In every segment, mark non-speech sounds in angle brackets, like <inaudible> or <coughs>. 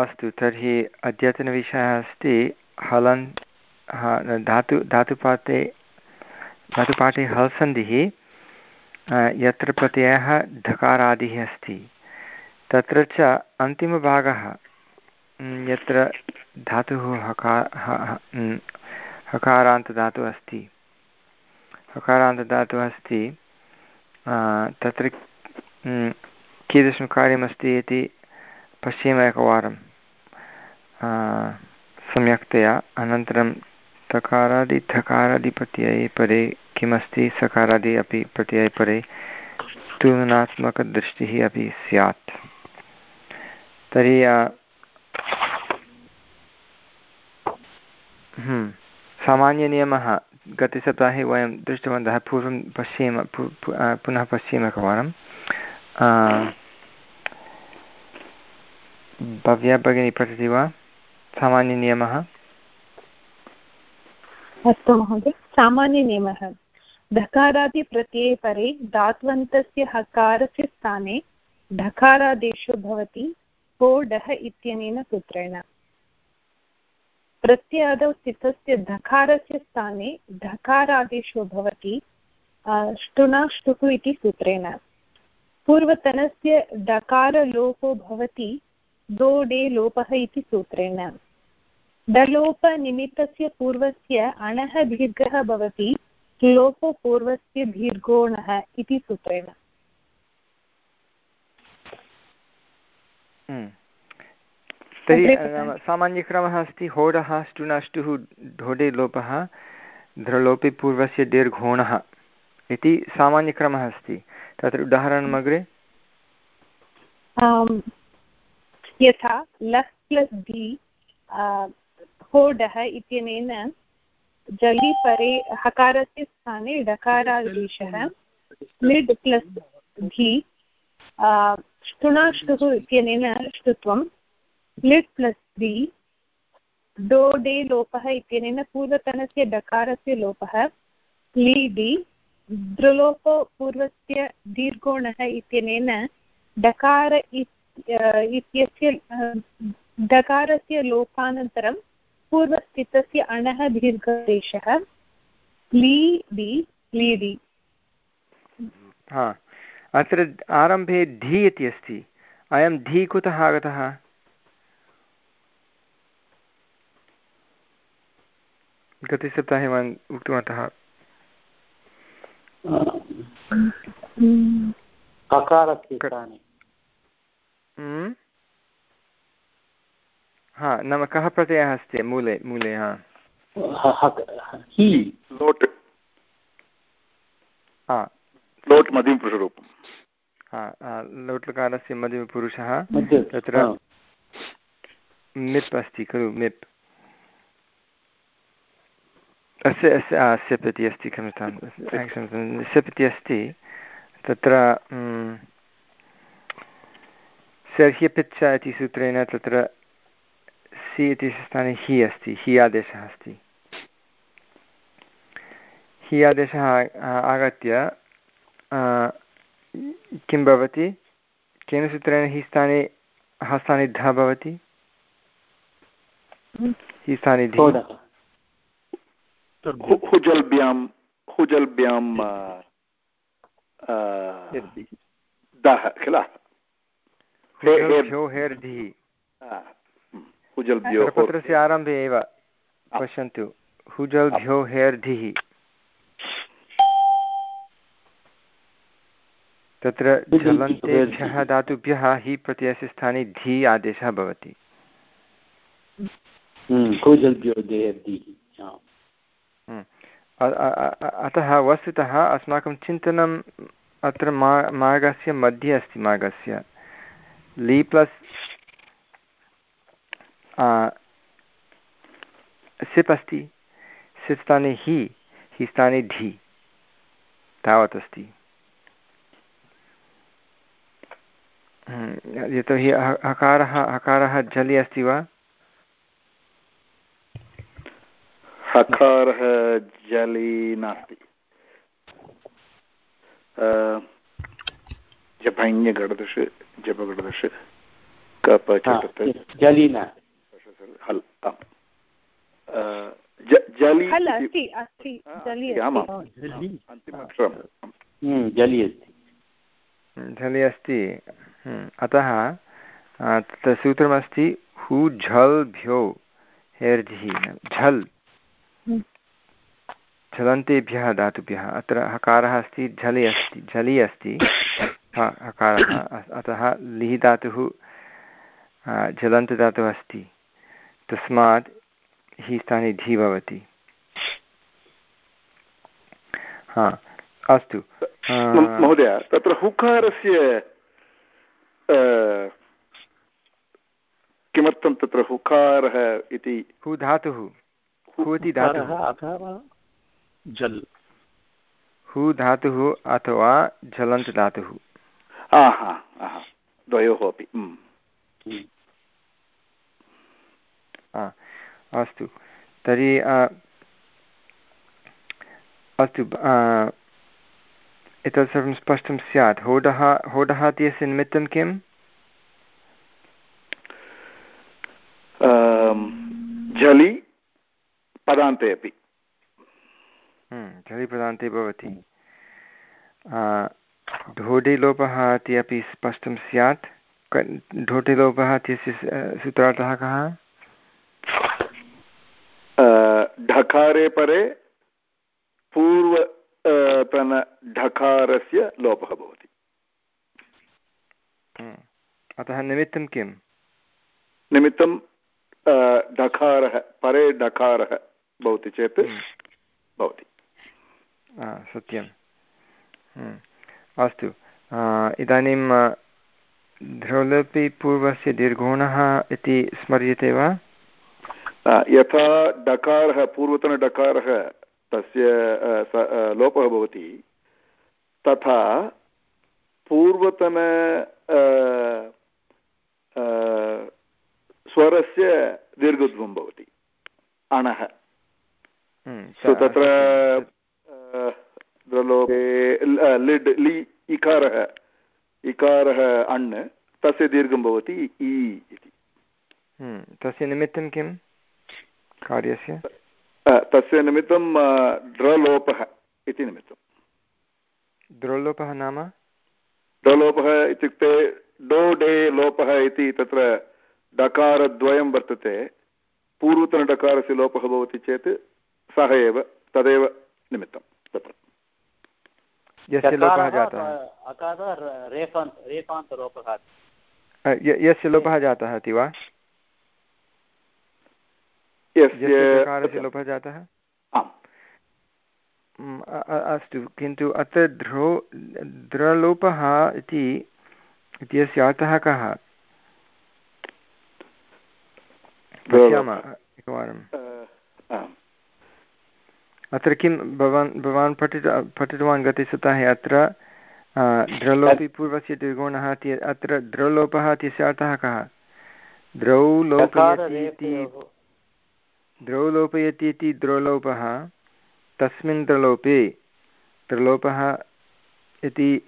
अस्तु, तर्हि अद्यतनविषयः अस्ति, हलन् धातु, धातुपाते, धातुपाठे हल् सन्धिः यत्र प्रत्ययः ढकारादिः अस्ति। तत्र च अन्तिमभागः यत्र धातुः हकार हकारान्तदातुः अस्ति। हकारान्तदातुः अस्ति तत्र कीदृशं कार्यमस्ति इति पश्येम एकवारं सम्यक्तया अनन्तरं तकारादि थकारादिप्रत्यये परे किमस्ति? सकारादि अपि प्रत्यये परे तुलनात्मकदृष्टिः अपि स्यात्। तर्हि हम्म, सामान्यनियमः। गतसप्ताहे वयं दृष्टवन्तः पूर्वं पश्येम पुनः पश्येम एकवारं भव्या भगिनी पठति वा? सामान्यनियमः? अस्तु महोदय, सामान्यनियमः। ढकारादिप्रत्यये परे धात्वन्तस्य हकारस्य स्थाने ढकारादेशो भवति, को डः इत्यनेन सूत्रेण। प्रत्यादौ स्थितस्य धकारस्य स्थाने ढकारादेशो भवति ष्टुनाष्टुः इति सूत्रेण। पूर्वतनस्य डकारलोपो भवति डोडे लोपः इति सूत्रेण। डलोपनिमित्तस्य पूर्वस्य अणः दीर्घः भवति लोपपूर्वस्य दीर्घोणः इति सूत्रेण। हम्म। तर्हि सामान्यक्रमः अस्ति होडः स्टुनाष्टुः ढोडे लोपः ध्रलोपे पूर्वस्य दीर्घोणः इति सामान्यक्रमः अस्ति। तत्र उदाहरणमग्रे। यथा लस् प्लस् दि होडः इत्यनेन जलि परे हकारस्य स्थाने डकारादेशः। लिड् प्लस् धि ष्टुणाष्टुः इत्यनेन ष्टुत्वं। लिट् प्लस् दि डोडे लोपः इत्यनेन पूर्वतनस्य डकारस्य लोपः। लीडि दृलोपपूर्वस्य दीर्घोणः इत्यनेन डकार इत्यस्य डकारस्य लोपानन्तरं पूर्वस्थितस्य अणः दीर्घदेशः लीडि लीडि हा अत्र आरम्भे धी इति अस्ति। अयं धी कुतः आगतः? गतसप्ताहे वयम् उक्तवन्तः। हा नाम कः प्रत्ययः अस्ति मूले मूले हा लोट् लोट् मध्यमपुरुषरूपं हा लोट्लकारस्य मध्यमपुरुषः तत्र मिप् अस्ति खलु मिप् अस्य अस्य अस्य प्रति अस्ति क्षम्यतां सिप् इति अस्ति तत्र सर्ह्यपिच्छ इति सूत्रेण तत्र सि इति स्थाने हि अस्ति हि आदेशः अस्ति हि आदेशः आगत्य किं भवति केन सूत्रेण हि स्थाने ह स्थाने ध भवति हि स्थाने हुजल्भ्यां हुजल्भ्यां दः किल पत्रस्य आरम्भे एव पश्यन्तु। हुजल्भ्यो हेर्धिः। तत्र ज्वलन्तेभ्यः धातुभ्यः हि प्रत्ययस्य स्थाने धी आदेशः भवति। हम्म, हम्म। अतः वस्तुतः अस्माकं चिन्तनम् अत्र मा मार्गस्य मध्ये अस्ति मार्गस्य। लि प्लस् सिप् अस्ति सिप् स्थाने हि हि स्थाने ढि तावत् अस्ति यतोहि हकारः हकारः जलि अस्ति वा? हकारः जलि नास्ति। जलिन जलि जलि झलि अस्ति हम्म, अतः तत्र सूत्रमस्ति हु झल् भ्यो हेर्झि झल्। झलन्तेभ्यः धातुभ्यः। अत्र हकारः अस्ति झलि अस्ति झलि अस्ति। हकारः अतः लिहि धातुः झलन्तदातुः अस्ति। तस्मात् हि स्थाने धि भवति। हा अस्तु। महोदय तत्र हुकारस्य किमर्थं तत्र हुकारः इति? हु धातुः। हु धातुः जल्। हु धातुः अथवा झलन्त् धातुः द्वयोः अपि अस्तु तर्हि अस्तु एतत् सर्वं स्पष्टं स्यात् होडः होडः इत्यस्य निमित्तं किम् झलि पदान्ते अपि झलि पदान्ते भवति ढोडिलोपः इति अपि स्पष्टं स्यात् ढोटिलोपः इत्यस्य सूत्रार्थः कः ढकारे परे पूर्व तन ढकारस्य लोपः भवति। अतः निमित्तं किं निमित्तं ढकारः परे ढकारः भवति चेत्। भवति सत्यं हम्म। अस्तु। इदानीं ध्रुलपि पूर्वस्य दीर्घोणः इति स्मर्यते वा? यथा डकारः पूर्वतनडकारः तस्य लोपः भवति तथा पूर्वतन स्वरस्य दीर्घध्वं भवति अणः। हम्म, तत्र द्रलोके लिड् लि इकारः इकारः अण् तस्य दीर्घं भवति इ इति तस्य निमित्तं किं कार्यस्य तस्य निमित्तं ड्रलोपः इति निमित्तं द्रलोपः नाम ड्रलोपः इत्युक्ते डो डे लोपः इति तत्र डकारद्वयं वर्तते पूर्वतनडकारस्य लोपः भवति चेत् सः एव तदेव निमित्तं तत्र यस्य लोपः जातः। यस्य लोपः जातः इति वा? यस्य लोपः जातः? अस्तु किन्तु अत्र ध्रो द्रलोपः इति इत्यस्य अर्थः कः? पश्यामः एकवारम्। अत्र किं भवान् भवान् पठित, पठितवान् गते सप्ताहे अत्र द्रलोपि पूर्वस्य द्विगुणः अत्र द्रलोपः इत्यस्य अर्थः कः? द्रौ लोपयति इति द्रौ लोपयति इति द्रलोपः, तस्मिन् द्रलोपे, द्रलोपः इति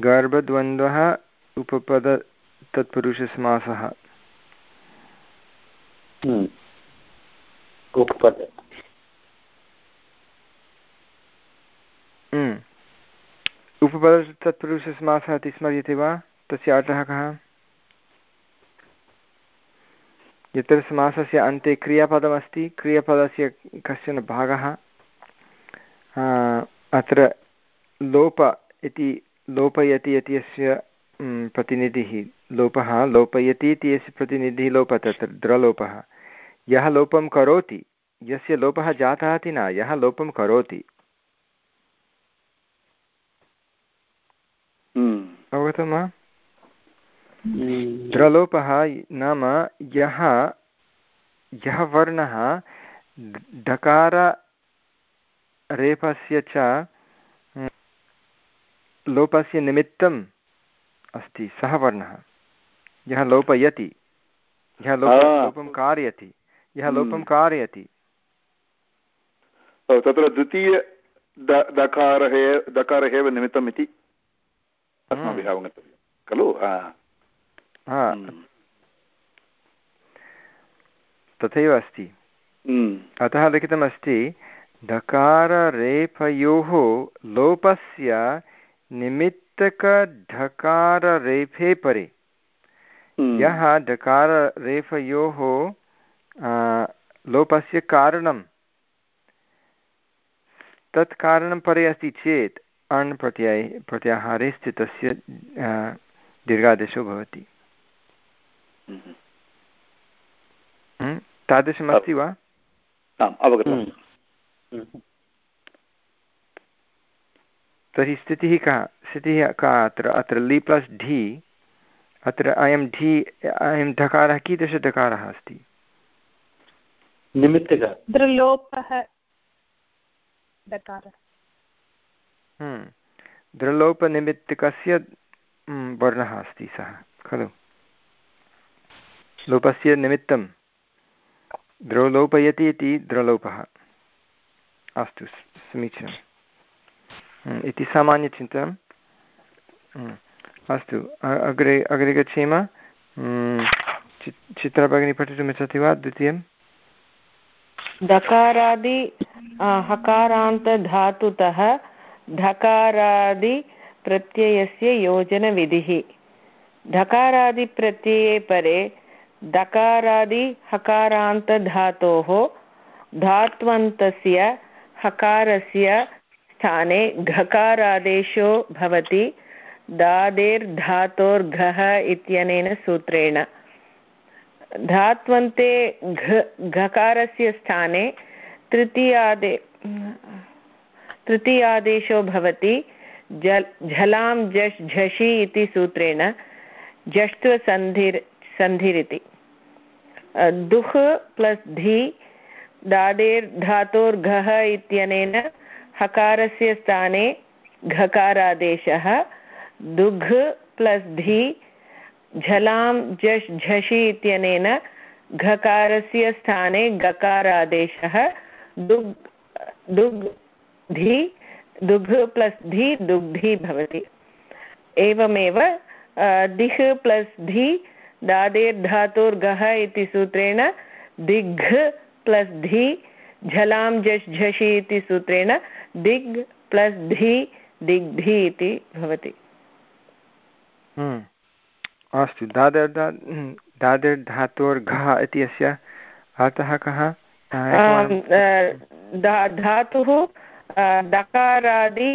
गर्भद्वन्द्वः उपपद तत्पुरुषसमासः। हम्म। हम्म। उपपद तत्पुरुषसमासः इति स्मर्यते वा तस्य अर्थः कः यत्र समासस्य अन्ते क्रियापदमस्ति क्रियापदस्य कश्चन भागः अत्र लोप इति लोपयति इति यस्य प्रतिनिधिः लोपः लोपयति इति यस्य प्रतिनिधिः लोपः तत्र द्रलोपः यः लोपं करोति, यस्य लोपः जातः इति न, यः लोपं करोति। अवगतं वा द्रलोपः नाम यः यः वर्णः डकाररेफस्य च लोपस्य निमित्तम् अस्ति सः वर्णः। यः लोपयति यः लोप लोपं कारयति यः लोपं हम्म। कारयति तत्र द्वितीय दकारः दकारः एव निमित्तम् इति अस्माभिः। अवगन्तव्यं खलु। तथैव अस्ति हम्म। अतः लिखितमस्ति ढकाररेफयोः लोपस्य निमित्तकढकाररेफे परे हम्म। यः ढकाररेफयोः लोपस्य कारणं तत् कारणं परे अस्ति चेत् अण् प्रत्यये प्रत्याहारे स्थितस्य दीर्घादेशो भवति। हम्म। तादृशमस्ति वा? अवगतम्। हम्म। तर्हि स्थितिः का? स्थितिः का अत्र? अत्र लि प्लस् ढि। अत्र अयं ढि अयं ढकारः कीदृशढकारः अस्ति? निमित्तक। हम्म। द्रलोपनिमित्तकस्य हम्म, वर्णः अस्ति सः खलु। लोपस्य निमित्तं द्रलोपयति इति द्रलोपः। अस्तु समीचीनम् हम्म, इति सामान्यचिन्तनम्। अस्तु अग्रे अग्रे गच्छेम। चि चित्रभगिनी पठितुमिच्छति वा द्वितीयं दकारादि हकारान्तधातुतः धकारादिप्रत्ययस्य योजनविधिः। धकारादिप्रत्यये परे दकारादि हकारान्तधातोः धात्वन्तस्य हकारस्य स्थाने घकारादेशो भवति, दादेर्धातोर्घः इत्यनेन सूत्रेण। धात्वन्ते घकारस्य स्थाने तृतीयादे तृतीयादेशो भवति, जल्, झलां झष् झषि इति सूत्रेण जष्ट्वसन्धिर् सन्धिरिति। दुः प्लस् धि दादेर्धातोर्घः इत्यनेन हकारस्य स्थाने घकारादेशः, दुघ् प्लस् धि, झलां झष् झषि इत्यनेन घकारस्य स्थाने गकारादेशः दुग् दुग् धि दुग् प्लस् धि दुग्धि भवति। एवमेव दिह् प्लस् धि दादेर्धातुर्गः इति सूत्रेण दिग् प्लस् धि झलां झष् झषि इति सूत्रेण दिग् प्लस् धि दिग्धि इति भवति। अस्तु दादर् दादिर्धातोर्घः इति अस्य अर्थः कः? धातुः दकारादि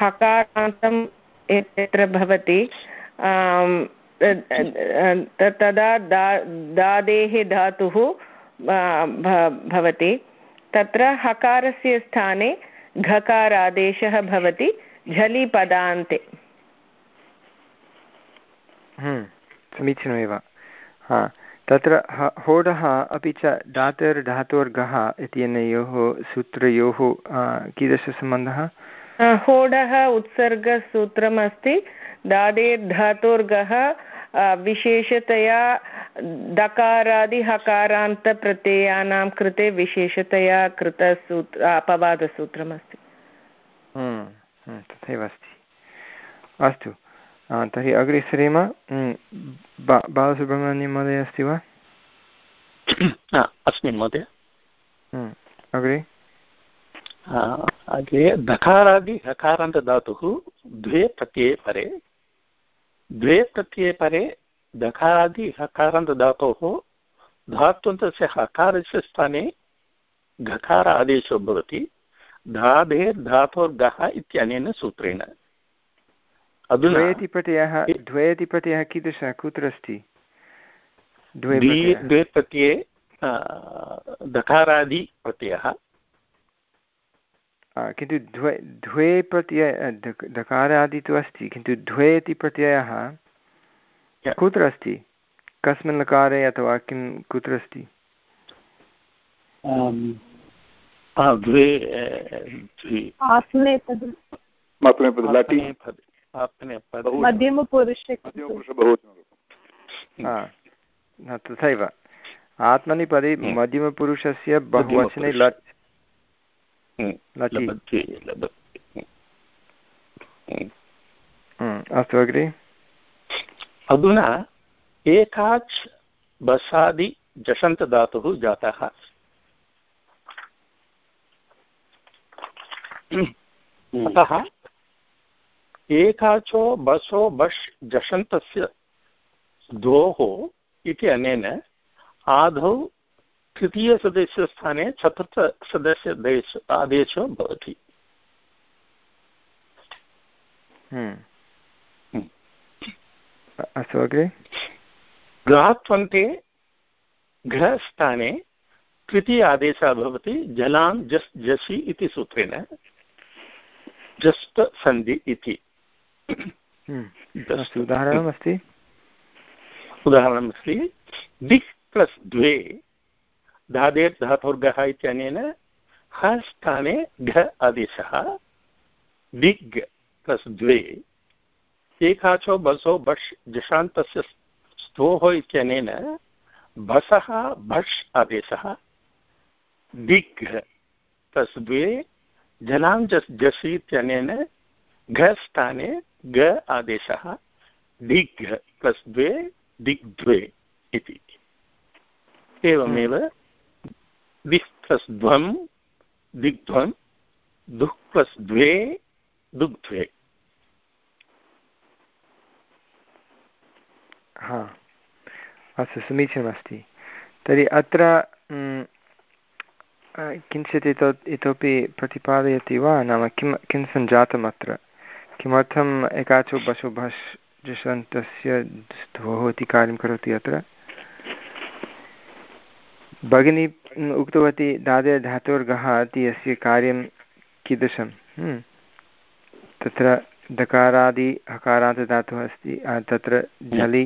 हकारान्तम् यत्र भवति तदा दा, दादेः धातुः भवति। तत्र हकारस्य स्थाने घकारादेशः भवति झलि पदान्ते समीचीनमेव। हा। तत्र होडः अपि च धातुर् धातोर्गः इत्यनयोः सूत्रयोः कीदृशसम्बन्धः? होडः उत्सर्गसूत्रमस्ति। दादेर्धातोर्गः विशेषतया दकारादिहकारान्तप्रत्ययानां कृते विशेषतया कृतसूत्र अपवादसूत्रमस्ति। तथैव अस्ति। अस्तु। तर्हि अग्रे सरेम बा बालसुब्रह्मण्यं महोदय अस्ति वा? <coughs> अस्मि महोदय। अग्रे? अग्रे धकारादि हकारान्तधातुः द्वे प्रत्यये परे। द्वे प्रत्यये परे धकारादि हकारान्तधातोः धात्वन्तस्य हकारस्य स्थाने घकार आदेशो भवति। धाधेर्धातोर्गः इत्यनेन सूत्रेण। द्वयति प्रत्ययः द्वयति प्रत्ययः कीदृशः? कुत्र अस्ति? द्वे प्रत्यये दकारादि प्रत्ययः किन्तु द्वे द्वे प्रत्यय दकारादि तु अस्ति किन्तु द्वे इति प्रत्ययः कुत्र अस्ति? कस्मिन् लकारे अथवा किं कुत्र अस्ति? द्वे तथैव। आत्मनिपदे मध्यमपुरुषस्य बहुवचने लट् अस्तु अग्रे। अधुना एकाच् बसादि जषन्तधातुः जातः। अतः एकाचो बसो बश् जषन्तस्य द्वोः इति अनेन आदौ तृतीयसदस्यस्थाने चतुर्थसदस्यदेश आदेशो भवति हम्म। हम्म। अस्तु अग्रे घात्वन्ते घस्थाने तृतीय आदेशः भवति जलां जस् जसि इति सूत्रेण जस्ट् सन्धि इति हम्म। उदाहरणमस्ति? उदाहरणमस्ति। दिक् प्लस् द्वे धादेर् धातुर्गः इत्यनेन ह स्थाने घ आदेशः। दिग् प्लस् द्वे एकाचो बसो बष् जषान्तस्य स्तोः इत्यनेन भसः भष् आदेशः। दिग् प्लस् द्वे जनां जस् जसि इत्यनेन घ स्थाने ग आदेशः दिग् प्लस् द्वे दिग्द्वे इति। एवमेव दिक् प्लस् ध्वं दिग्ध्वं दुः प्लस् द्वे दुग्ध्वे हा। अस्तु समीचीनमस्ति। तर्हि अत्र किञ्चित् इतो इतोपि प्रतिपादयति वा? नाम किं किं सञ्जातम् अत्र? किमर्थम् एकाचो बशो भस् जषन्तस्य ध्वोः इति कार्यं करोति अत्र? भगिनी उक्तवती दादे धातोर्गः इति अस्य कार्यं कीदृशं? तत्र दकारादि हकारान्तदातुः अस्ति। तत्र झलि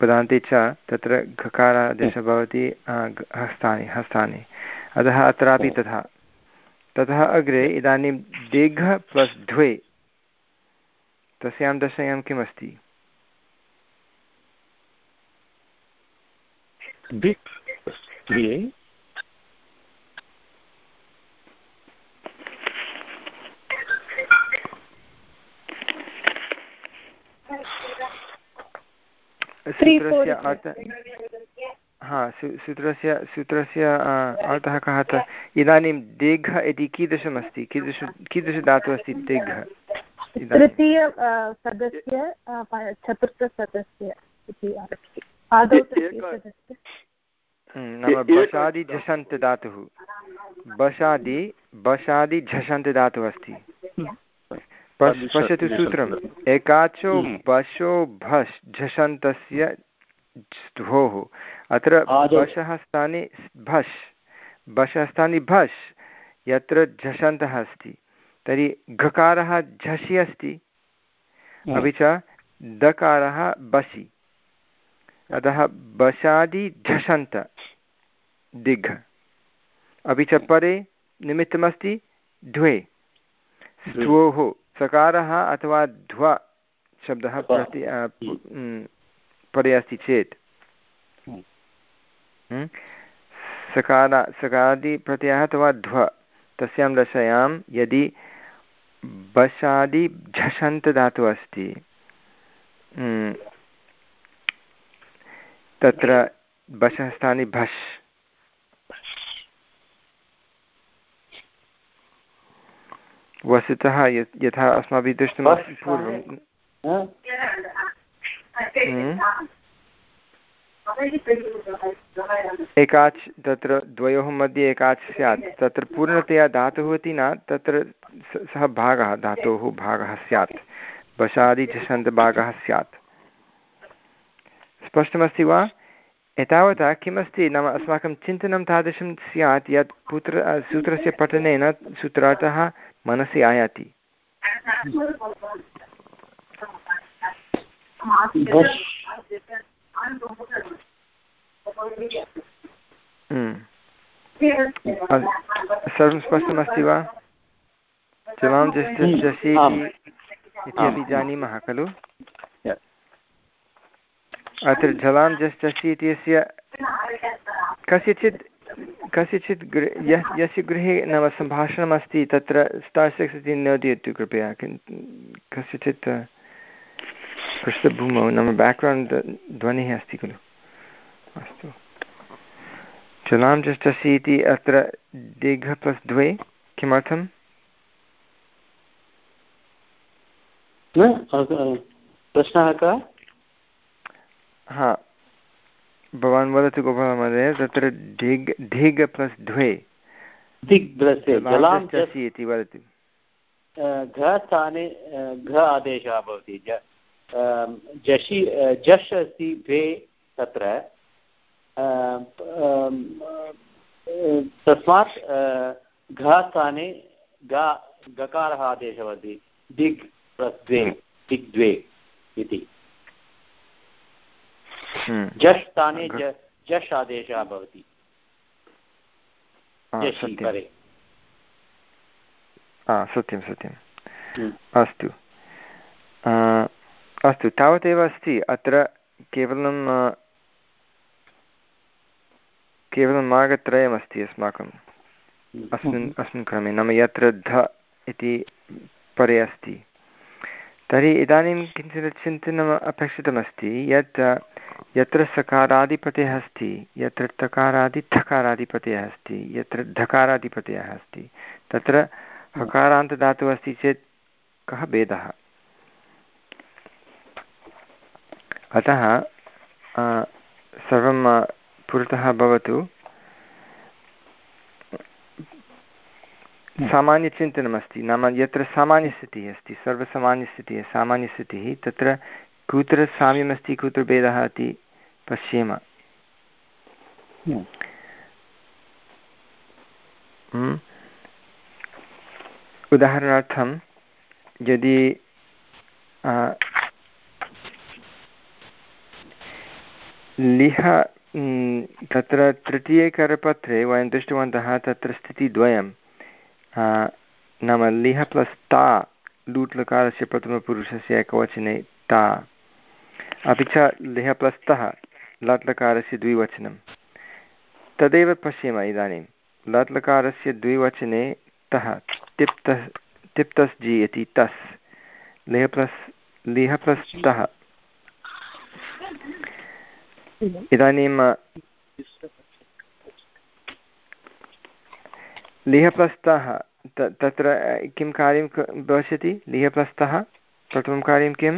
पदान्ते च तत्र घकारादेशः भवति हस्तानि हस्तानि। अतः अत्रापि तथा। ततः अग्रे इदानीं दीर्घ प्लस् द्वे तस्यां दशायां किमस्ति? सूत्रस्य अर्थ हा सूत्रस्य सूत्रस्य अर्थः कः इदानीं दीर्घ इति कीदृशमस्ति? कीदृश कीदृशधातुः अस्ति दीर्घ तृतीय सदस्य चतुर्थसदस्य इति नाम बशादि झषन्त धातुः। बशादि बशादि झषन्त धातुः अस्ति। पश्यतु सूत्रम्। एकाचो। बशो भस् झषन्तस्य ध्वोः। अत्र बशः स्थाने भस् बशः स्थाने भस् यत्र झषन्तः अस्ति। तर्हि घकारः झसि अस्ति। अपि च दकारः बसि। अतः बशादि झषन्त दिघ। अपि च परे निमित्तमस्ति द्वे स्त्वोः सकारः अथवा ध्व शब्दः प्रति परे अस्ति चेत्। सकार सकारादिप्रत्ययः अथवा ध्व तस्यां दशायां यदि बशादि झषन्तधातुः अस्ति। तत्र बशः स्थाने भष् वस्तुतः यथा अस्माभिः दृष्टं पूर्वं हम्म। एकाच् तत्र द्वयोः मध्ये एकाच् स्यात्। तत्र पूर्णतया धातुः इति न, तत्र सः भागः, धातोः भागः स्यात्। वशादि च स्यात्। स्पष्टमस्ति वा? एतावता किमस्ति? नाम अस्माकं चिन्तनं तादृशं स्यात्, यत् पुत्र सूत्रस्य पठनेन सूत्रार्थः मनसि आयाति। सर्वं स्पष्टमस्ति वा जलां जसि इत्यपि जानीमः खलु अत्र जलां जस् इत्यस्य कस्यचित् कस्यचित् गृ यस्य गृहे नाम सम्भाषणमस्ति तत्र स्टार् सिक्स् इति नोदयतु कृपया किं कस्यचित् पृष्ठभूमौ नाम बेक्ग्रौण्ड् ध्वनिः अस्ति खलु। अस्तु। जलां चषसि इति अत्र दीर्घ प्लस् द्वे किमर्थं प्रश्नः कः? हा। भवान् वदतु गोपालमहोदय तत्र ढिग् ढिग् प्लस् द्वे इति वदतु। घ स्थाने घ आदेशः भवति। जषि जश् अस्ति द्वे तत्र तस्मात् घ स्थाने ग गकारः आदेशः भवति दिग् प्लस् द्वे दिग् द्वे इति। हम्म। जश् स्थाने जश् आदेशः भवति। सत्यं सत्यं हम्म। अस्तु। अस्तु, तावदेव अस्ति, अत्र केवलं केवलं मार्गत्रयमस्ति अस्माकम्। अस्मिन् अस्मिन् क्रमे, नाम यत्र ध इति परे अस्ति तर्हि इदानीं किञ्चित् चिन्तनम् अपेक्षितमस्ति, यत्, यत्र सकारादिपतयः अस्ति, यत्र तकारादिथकारादिपतयः अस्ति, यत्र धकारादिपतयः अस्ति, तत्र हकारान्तदातुः अस्ति चेत् कः भेदः अतः सर्वं पुरतः भवतु। सामान्यचिन्तनमस्ति नाम यत्र सामान्यस्थितिः अस्ति सर्वसामान्यस्थितिः सामान्यस्थितिः तत्र कुत्र साम्यमस्ति कुत्र भेदः इति पश्येम। हम्म। उदाहरणार्थं यदि लिह तत्र तृतीयकरपत्रे वयं दृष्टवन्तः तत्र स्थितिद्वयं। नाम लिह प्लस् ता लूट् लकारस्य प्रथमपुरुषस्य एकवचने ता। अपि च लिह प्लस् तः लट् द्विवचनं। तदेव पश्येम इदानीं। लट् लकारस्य द्विवचने तः, तिप्तस् तिप्तस् जि इति तस्। लिह प्लस् लिह प्लस् तः। इदानीं लिहप्लस्तः तत्र किं कार्यं भविष्यति? लिहप्लस्तः प्रथमं कार्यं किं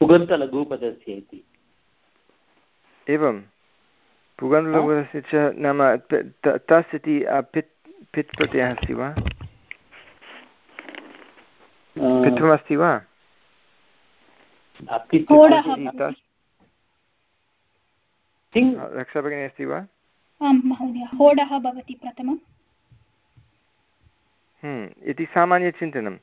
पुगन्तलघुपदस्य इति एवं। पुगन्तलघुपदस्य च नाम तस् इति पित् पित् प्रत्ययः अस्ति वा? पित्वमस्ति वा? रक्षाभगिनी अस्ति वा? आं महोदय होडः भवति प्रथमम्। हम्म, इति सामान्यचिन्तनं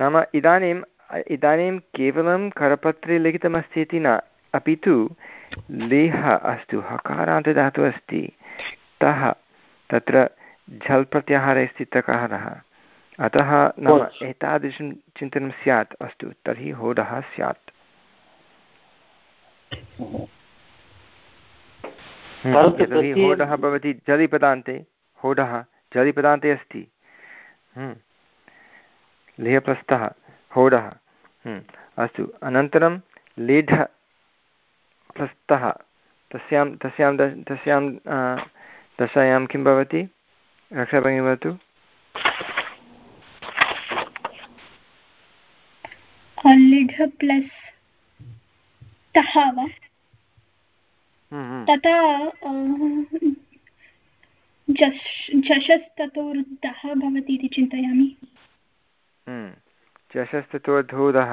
नाम इदानीम् इदानीं केवलं करपत्रे लिखितमस्ति इति न अपि तु लेह अस्तु हकारान्तदातुः अस्ति। तः तत्र झल् प्रत्याहारे स्थितकारः अतः नाम एतादृशं चिन्तनं स्यात् अस्तु तर्हि होडः स्यात्। यतोहि होडः भवति जलिपदान्ते होडः जलिपदान्ते अस्ति। हम्म। लेहप्रस्थः होडः। हम्म। अस्तु अनन्तरं लेढ प्रस्थः तस्यां तस्यां तस्यां दशायां किं भवति? रक्षाभगिनी वदतु। लिढ प्लस् तः वा? तथा झषस्ततोरुद्धः भवति इति चिन्तयामि. झषस्ततोर्धोधः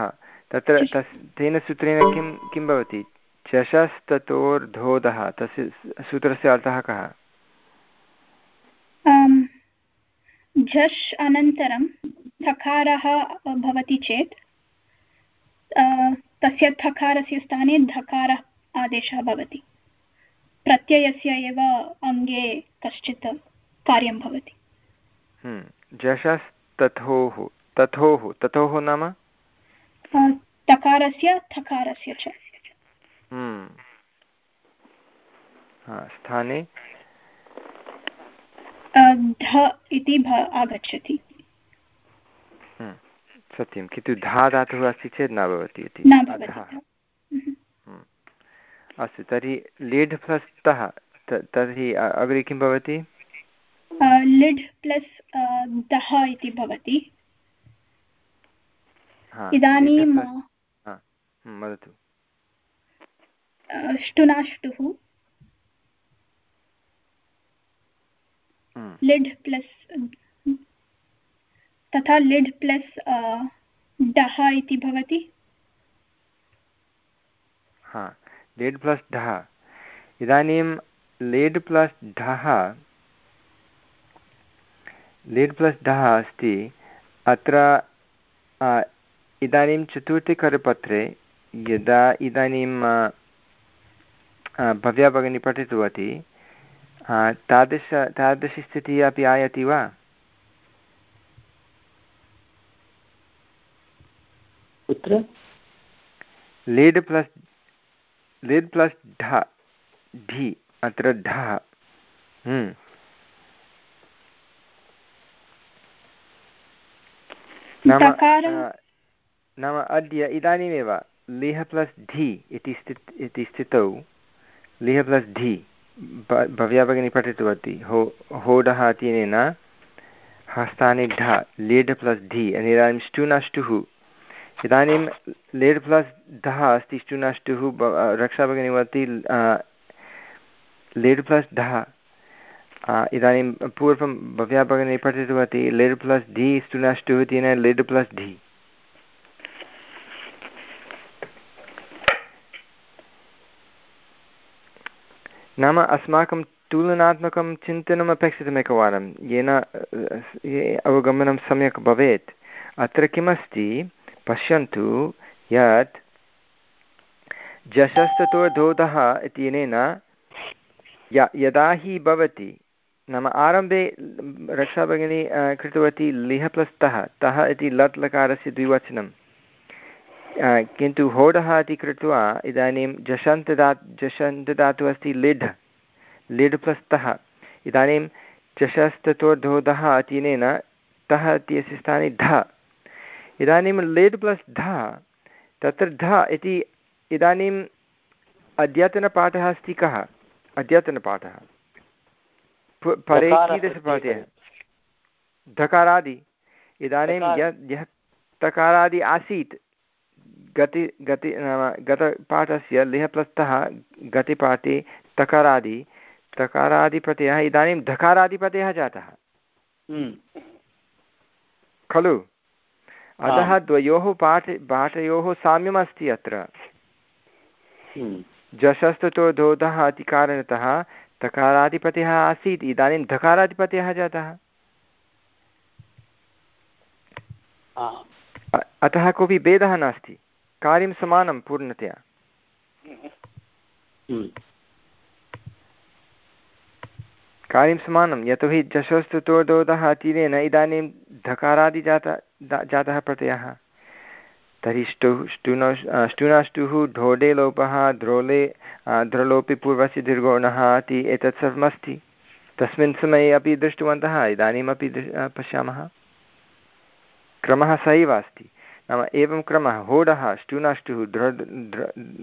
तत्र तस् तेन सूत्रेण किं किं भवति? झषस्ततोर्धोधः तस्य सूत्रस्य अर्थः कः? झष् अनन्तरं थकारः भवति चेत् तस्य थकारस्य स्थाने धकारः आदेशः भवति. प्रत्ययस्य एव अङ्गे कश्चित् कार्यं भवति। जशस्तथोः तथोः तथोः नाम? तकारस्य थकारस्य च। हम्म। स्थाने? ध इति भ आगच्छति। हम्म। सत्यं। किन्तु धा धातुः अस्ति चेत् न भवति इति। अस्तु तर्हि लेढ् प्लस् तः तर्हि अग्रे किं भवति? लिड् प्लस् दः इति भवति। इदानीं वदतु। ष्टुनाष्टुः। लिड् प्लस् तथा लिड् प्लस् डः इति भवति। हा लिड् प्लस् ढः इदानीं लिड् प्लस् ढः लिड् प्लस् ढः अस्ति। अत्र इदानीं चतुर्थीकरपत्रे यदा इदानीं भव्या भगिनी पठितवती तादृश तादृशस्थितिः अपि आयाति वा? कुत्र? लिड् प्लस् लिड् प्लस् ढ ढि अत्र ढः। हम्म। नाम नाम अद्य इदानीमेव लिह प्लस् धि इति स्थित् इति स्थितौ। लिह प्लस् धि भव्या भगिनी पठितवती हो होडः इत्यनेन हस्तानि ढ लिड् प्लस् धि इदानीं स्टुनष्टुः इदानीं लिड् प्लस् धः अस्ति स्टुनष्टुः रक्षाभगिनी वदति लिड् प्लस् धः इदानीं पूर्वं भव्या भगिनी पठितवती लिड् प्लस् धि स्टुनष्टुः इत्यनेन लिड् प्लस् धि नाम अस्माकं तुलनात्मकं चिन्तनम् अपेक्षितम् एकवारं येन अवगमनं सम्यक् भवेत्। अत्र किमस्ति पश्यन्तु यत् जशस्ततोधोधः इत्यनेन यदा हि भवति, नाम आरम्भे रक्षाभगिनी कृतवती लिह प्लस् तः तः इति लट् लकारस्य द्विवचनं किन्तु होडः इति कृत्वा इदानीं जषन्तदा जषन्तदातुः अस्ति लिढ्। लिड् प्लस् तः। इदानीं चषस्ततोर्धोधः अतिनेन तः इत्यस्य स्थाने ध। इदानीं लिड् प्लस् ध तत्र ध इति इदानीम् अद्यतनपाठः अस्ति कः? अद्यतनपाठः। परे कीदृशपाठः? धकारादि इदानीं यत् यः तकारादि आसीत् गति गति नाम गतपाठस्य लिह प्लस्तः गतिपाठे तकारादि तकारादिप्रत्ययः इदानीं धकारादिप्रत्ययः जातः। हम्म। खलु? अतः द्वयोः पाठ पाठयोः साम्यमस्ति अत्र। हम्म। जशस्ततो धोधः इति कारणतः तकाराधिपत्यः आसीत्। इदानीं धकाराधिपत्यः जातः। अतः कोऽपि भेदः नास्ति। कार्यं समानं पूर्णतया। कार्यं समानं यतोहि जशोस्तुतोदोदः अतीरेण इदानीं धकारादि जाता जातः प्रत्ययः। तर्हि ष्टुः, ष्टुनो ष्टुनाष्टुः ढोडे लोपः ध्रोले ध्रलोपि पूर्वस्य दीर्घोणः इति एतत् सर्वमस्ति। तस्मिन् समये अपि दृष्टवन्तः, इदानीमपि पश्यामः। क्रमः सहैव अस्ति। नाम एवं क्रमः, होडः, ष्टुनाष्टुः ध्रो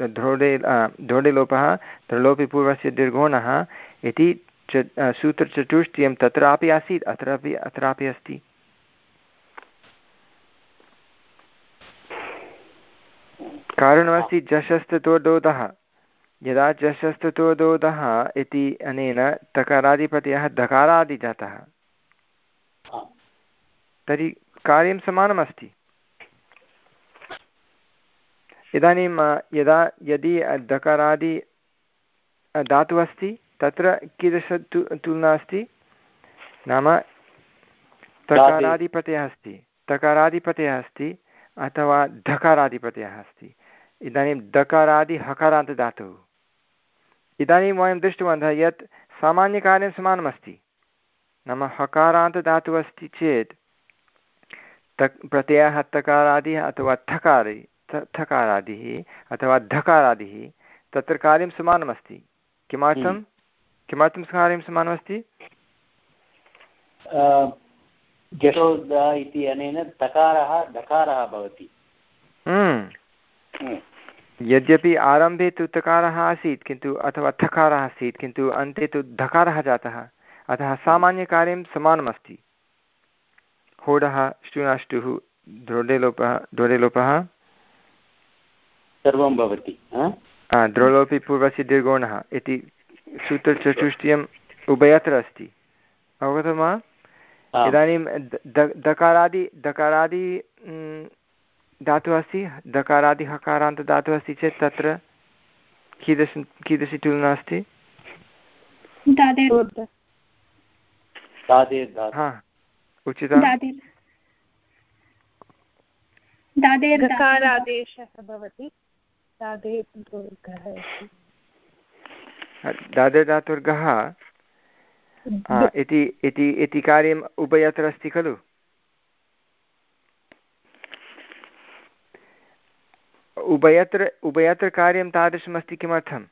ध्रोडे ध्रोडिलोपः ध्रलोपि पूर्वस्य दीर्घोणः इति च सूत्रचतुष्टयं तत्रापि आसीत् अत्रापि अत्रापि अस्ति। कारणमस्ति जशस्ततोदोदः। यदा जशस्ततोदोदः इति अनेन तकारादिप्रत्ययः धकारादि जातः तर्हि कार्यं समानमस्ति। इदानीं यदा यदि दकारादि धातुः अस्ति तत्र कीदृश तु, तुलना अस्ति? नाम तकारादिप्रत्ययः अस्ति। तकारादिप्रत्ययः अस्ति अथवा धकारादिप्रत्ययः अस्ति। इदानीं दकारादि हकारान्तदातुः। इदानीं वयं दृष्टवन्तः यत् सामान्यकार्यं समानमस्ति। नाम हकारान्तदातुः अस्ति चेत् तक्, प्रत्ययः तकारादिः अथवा थकारि थकारादिः अथवा धकारादिः तत्र कार्यं समानमस्ति। किमर्थं। किमर्थं कार्यं समानमस्ति? इति अनेन तकारः धकारः भवति। हम्म। हम्म। यद्यपि आरम्भे तु तकारः आसीत् किन्तु अथवा थकारः आसीत् किन्तु अन्ते तु धकारः जातः। अतः सामान्यकार्यं समानमस्ति। होडः श्टुनाष्टुः द्रोडेलोपः द्रोडेलोपः। सर्वं भवति द्रोलोपि पूर्वस्य दीर्घोणः इति सूत्रचतुष्टयम् उभयत्र अस्ति अवगतं वा इदानीं दकारादि दकारादि धातुः अस्ति दकारादि हकारान्तदातुः अस्ति चेत् तत्र कीदृश कीदृशी तुलना अस्ति उचितं दकारादेशः भवति दादेर्धातुर्गः इति इति इति कार्यम् उभयत्र अस्ति खलु? उभयत्र उभयत्र कार्यं तादृशमस्ति किमर्थम्?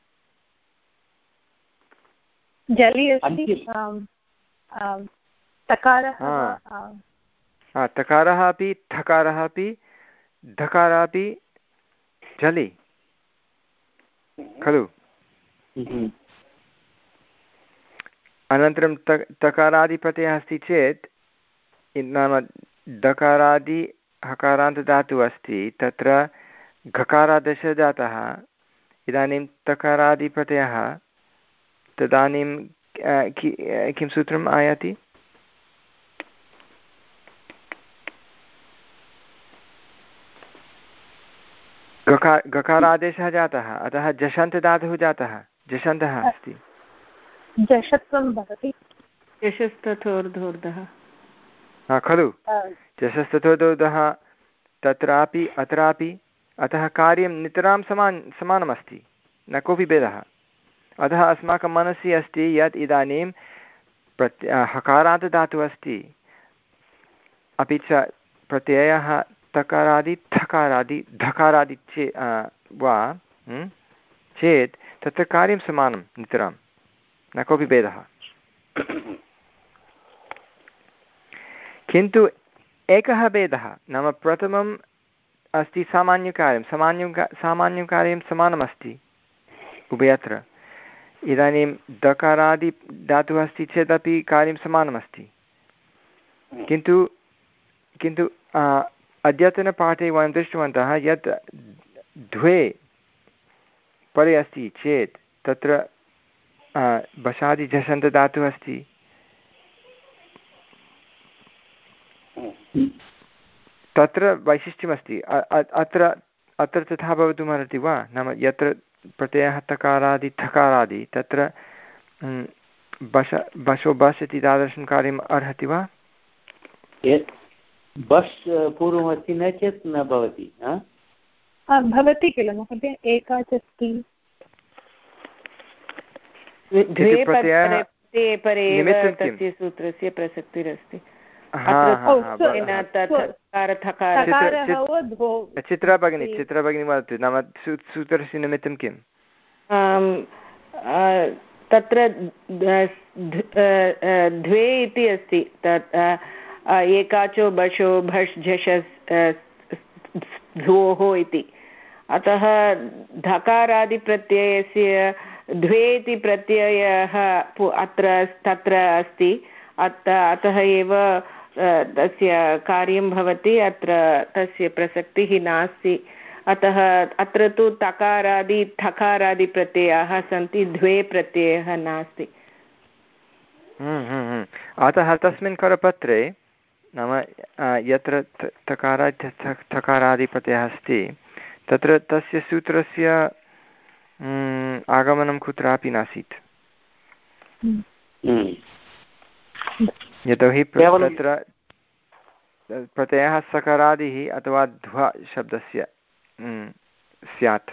तकारः अपि थकारः अपि धकारः अपि जलि। खलु। अनन्तरं त तकारादिप्रत्ययः अस्ति चेत् नाम दकारादि हकारान्तदातुः अस्ति, तत्र घकारादश जातः इदानीं तकारादिप्रत्ययः तदानीं किं सूत्रम् आयाति? गकार गकारादेशः जातः अतः जषन्तदातुः जातः। जषन्तः अस्ति। जषत्वं भवति यशस्तथोर्धोर्धः हा खलु। यशस्तथोर्धोर्धः तत्रापि अत्रापि अतः कार्यं नितरां समान समानमस्ति न कोऽपि भेदः। अतः अस्माकं मनसि अस्ति यत् इदानीं प्रत्य हकारान्तदातुः अस्ति। अपि च प्रत्ययः तकारादि थकारादि धकारादि चे वा चेत् तत्र कार्यं समानं नितरां न कोऽपि भेदः। किन्तु एकः भेदः, नाम प्रथमम् अस्ति सामान्यकार्यं। सामान्यं सामान्यकार्यं समानमस्ति उभयत्र। इदानीं दकारादि धातुः अस्ति चेदपि कार्यं समानमस्ति। किन्तु किन्तु अद्यतनपाठे वयं दृष्टवन्तः यत् द्वे परे अस्ति चेत् तत्र बसादिझसन्तदातुः अस्ति। तत्र वैशिष्ट्यमस्ति। अत्र अत्र तथा भवितुमर्हति वा? नाम यत्र प्रत्ययः तकारादि, थकारादि, तत्र बश बशो बस् इति तादृशं कार्यम् अर्हति वा? बस् पूर्वमस्ति न चेत् न भवति भवति किल महोदय एकाच् अस्ति द्वे परे एव तस्य सूत्रस्य प्रसक्तिरस्ति चित्रा भगिनी चित्रा भगिनी वदतु नाम सूत्रस्य निमित्तं किम् तत्र द्वे इति अस्ति तत् एकाचो बशो भष् झषस् ध्वोः इति अतः धकारादिप्रत्ययस्य द्वे इति प्रत्ययः अत्र तत्र अस्ति। अत एव तस्य कार्यं भवति। अत्र तस्य प्रसक्तिः नास्ति। अतः अत्र तु तकारादि थकारादिप्रत्ययाः सन्ति। द्वे प्रत्ययः नास्ति। हम्म, हम्म, हम्म। अतः तस्मिन् करपत्रे नाम यत्र तकारा थकारादिप्रत्ययः अस्ति तत्र तस्य सूत्रस्य आगमनं कुत्रापि नासीत्। यतोहि तत्र प्रत्ययः सकारादिः अथवा ध्व शब्दस्य स्यात्।